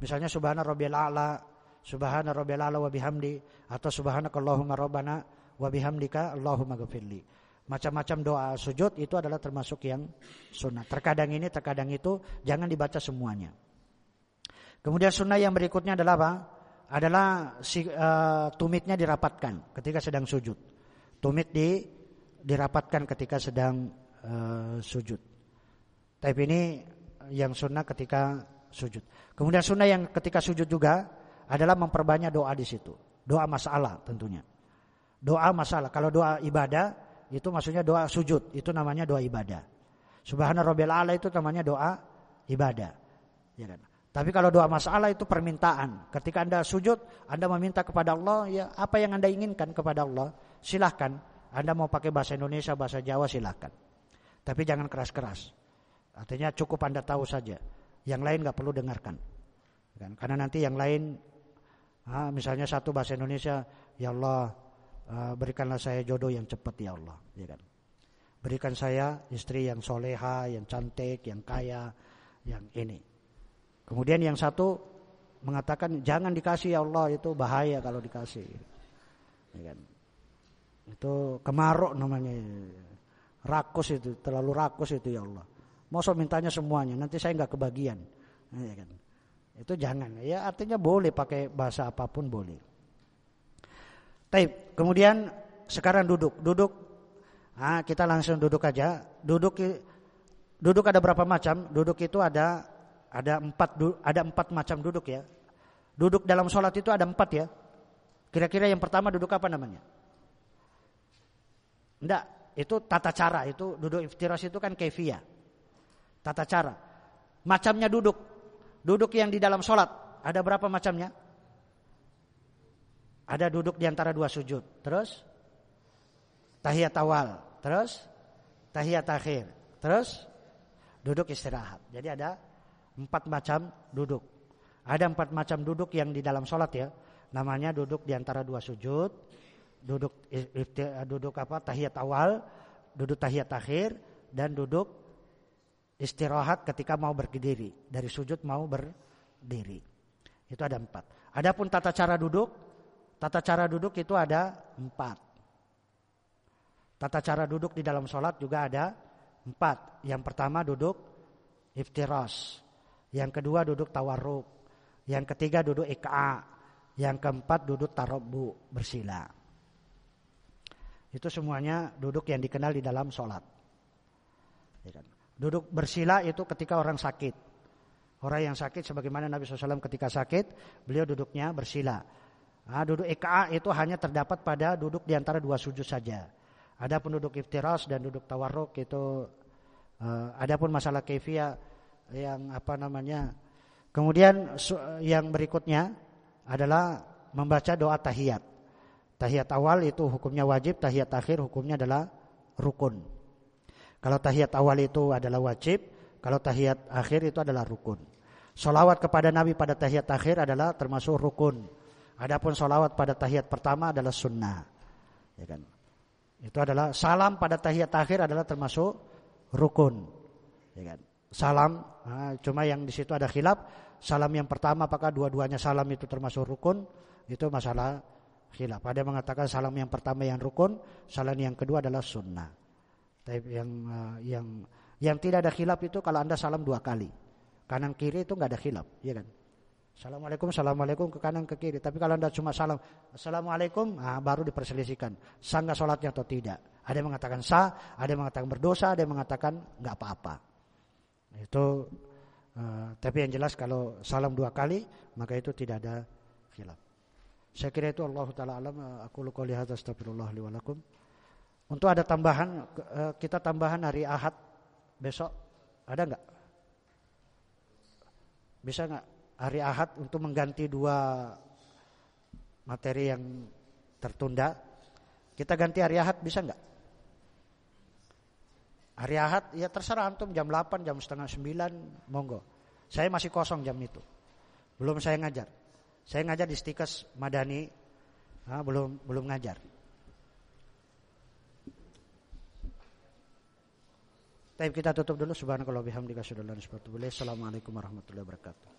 Misalnya subhana rabbiyal a'la, subhana rabbiyal a'la wa bihamdi atau subhanakallahumma rabbana wa bihamdika allahumma ghafirli. Macam-macam doa sujud itu adalah termasuk yang sunnah. Terkadang ini, terkadang itu jangan dibaca semuanya. Kemudian sunnah yang berikutnya adalah apa? Adalah si, uh, tumitnya dirapatkan ketika sedang sujud. Tumit di dirapatkan ketika sedang uh, sujud. Tapi ini yang sunnah ketika sujud. Kemudian sunnah yang ketika sujud juga adalah memperbanyak doa di situ. Doa masalah tentunya. Doa masalah. Kalau doa ibadah itu maksudnya doa sujud. Itu namanya doa ibadah. Subhana rabbil ala itu namanya doa ibadah. Ya kan? Tapi kalau doa masalah itu permintaan. Ketika Anda sujud, Anda meminta kepada Allah, ya apa yang Anda inginkan kepada Allah, silahkan. Anda mau pakai bahasa Indonesia, bahasa Jawa silahkan. Tapi jangan keras-keras. Artinya cukup Anda tahu saja. Yang lain nggak perlu dengarkan. Kan? Karena nanti yang lain, ah, misalnya satu bahasa Indonesia, ya Allah ah, berikanlah saya jodoh yang cepat ya Allah. Ya kan? Berikan saya istri yang soleha, yang cantik, yang kaya, yang ini. Kemudian yang satu mengatakan jangan dikasih ya Allah itu bahaya kalau dikasih. Ya kan? Itu kemaruk namanya. Rakus itu, terlalu rakus itu ya Allah. Masa mintanya semuanya, nanti saya nggak kebagian. Ya kan? Itu jangan. Ya artinya boleh pakai bahasa apa pun boleh. Taib. Kemudian sekarang duduk, duduk. Nah, kita langsung duduk aja. Duduk, duduk ada berapa macam? Duduk itu ada ada empat ada empat macam duduk ya. Duduk dalam sholat itu ada empat ya. Kira-kira yang pertama duduk apa namanya? Enggak, itu tata cara, itu duduk iftiras itu kan kefia. Tata cara. Macamnya duduk. Duduk yang di dalam sholat. Ada berapa macamnya? Ada duduk di antara dua sujud. Terus? Tahiyat awal. Terus? Tahiyat akhir. Terus? Duduk istirahat. Jadi ada empat macam duduk. Ada empat macam duduk yang di dalam sholat ya. Namanya duduk di antara dua sujud duduk duduk apa tahiyat awal, duduk tahiyat akhir dan duduk istirahat ketika mau berdiri dari sujud mau berdiri. Itu ada empat. Adapun tata cara duduk, tata cara duduk itu ada empat. Tata cara duduk di dalam sholat juga ada empat. Yang pertama duduk iftiras. Yang kedua duduk tawarruk. Yang ketiga duduk ik'a. Yang keempat duduk tarobu bersila. Itu semuanya duduk yang dikenal di dalam sholat. Ya kan? Duduk bersila itu ketika orang sakit. Orang yang sakit sebagaimana Nabi SAW ketika sakit, beliau duduknya bersila. Nah, duduk eka itu hanya terdapat pada duduk di antara dua sujud saja. Ada pun duduk iftiras dan duduk tawarruk itu uh, ada pun masalah kefia yang apa namanya. Kemudian yang berikutnya adalah membaca doa tahiyat. Tahiyat awal itu hukumnya wajib, tahiyat akhir hukumnya adalah rukun. Kalau tahiyat awal itu adalah wajib, kalau tahiyat akhir itu adalah rukun. Solawat kepada Nabi pada tahiyat akhir adalah termasuk rukun. Adapun solawat pada tahiyat pertama adalah sunnah. Ya kan? Itu adalah salam pada tahiyat akhir adalah termasuk rukun. Ya kan? Salam, nah, cuma yang di situ ada khilaf. Salam yang pertama apakah dua-duanya salam itu termasuk rukun? Itu masalah khilaf. Ada yang mengatakan salam yang pertama yang rukun, salam yang kedua adalah sunnah. Tapi yang yang yang tidak ada khilaf itu kalau anda salam dua kali, kanan kiri itu nggak ada khilaf, ya kan? Assalamualaikum, assalamualaikum ke kanan ke kiri. Tapi kalau anda cuma salam, assalamualaikum, nah, baru diperselisihkan sah nggak sholatnya atau tidak. Ada yang mengatakan sah, ada yang mengatakan berdosa, ada yang mengatakan nggak apa-apa. Itu, uh, tapi yang jelas kalau salam dua kali maka itu tidak ada khilaf. Saya kira itu Allah taala alam aku luka lihat astagfirullah li Untuk ada tambahan eh, kita tambahan hari Ahad besok Ada nggak? Bisa nggak hari Ahad untuk mengganti dua materi yang tertunda? Kita ganti hari Ahad bisa nggak? Hari Ahad ya terserah antum jam 8, jam setengah 9, monggo. Saya masih kosong jam itu. Belum saya ngajar. Saya ngajar di Stikes Madani, nah, belum belum ngajar. Tapi kita tutup dulu subhanakallah bihamdika anta Assalamualaikum warahmatullahi wabarakatuh.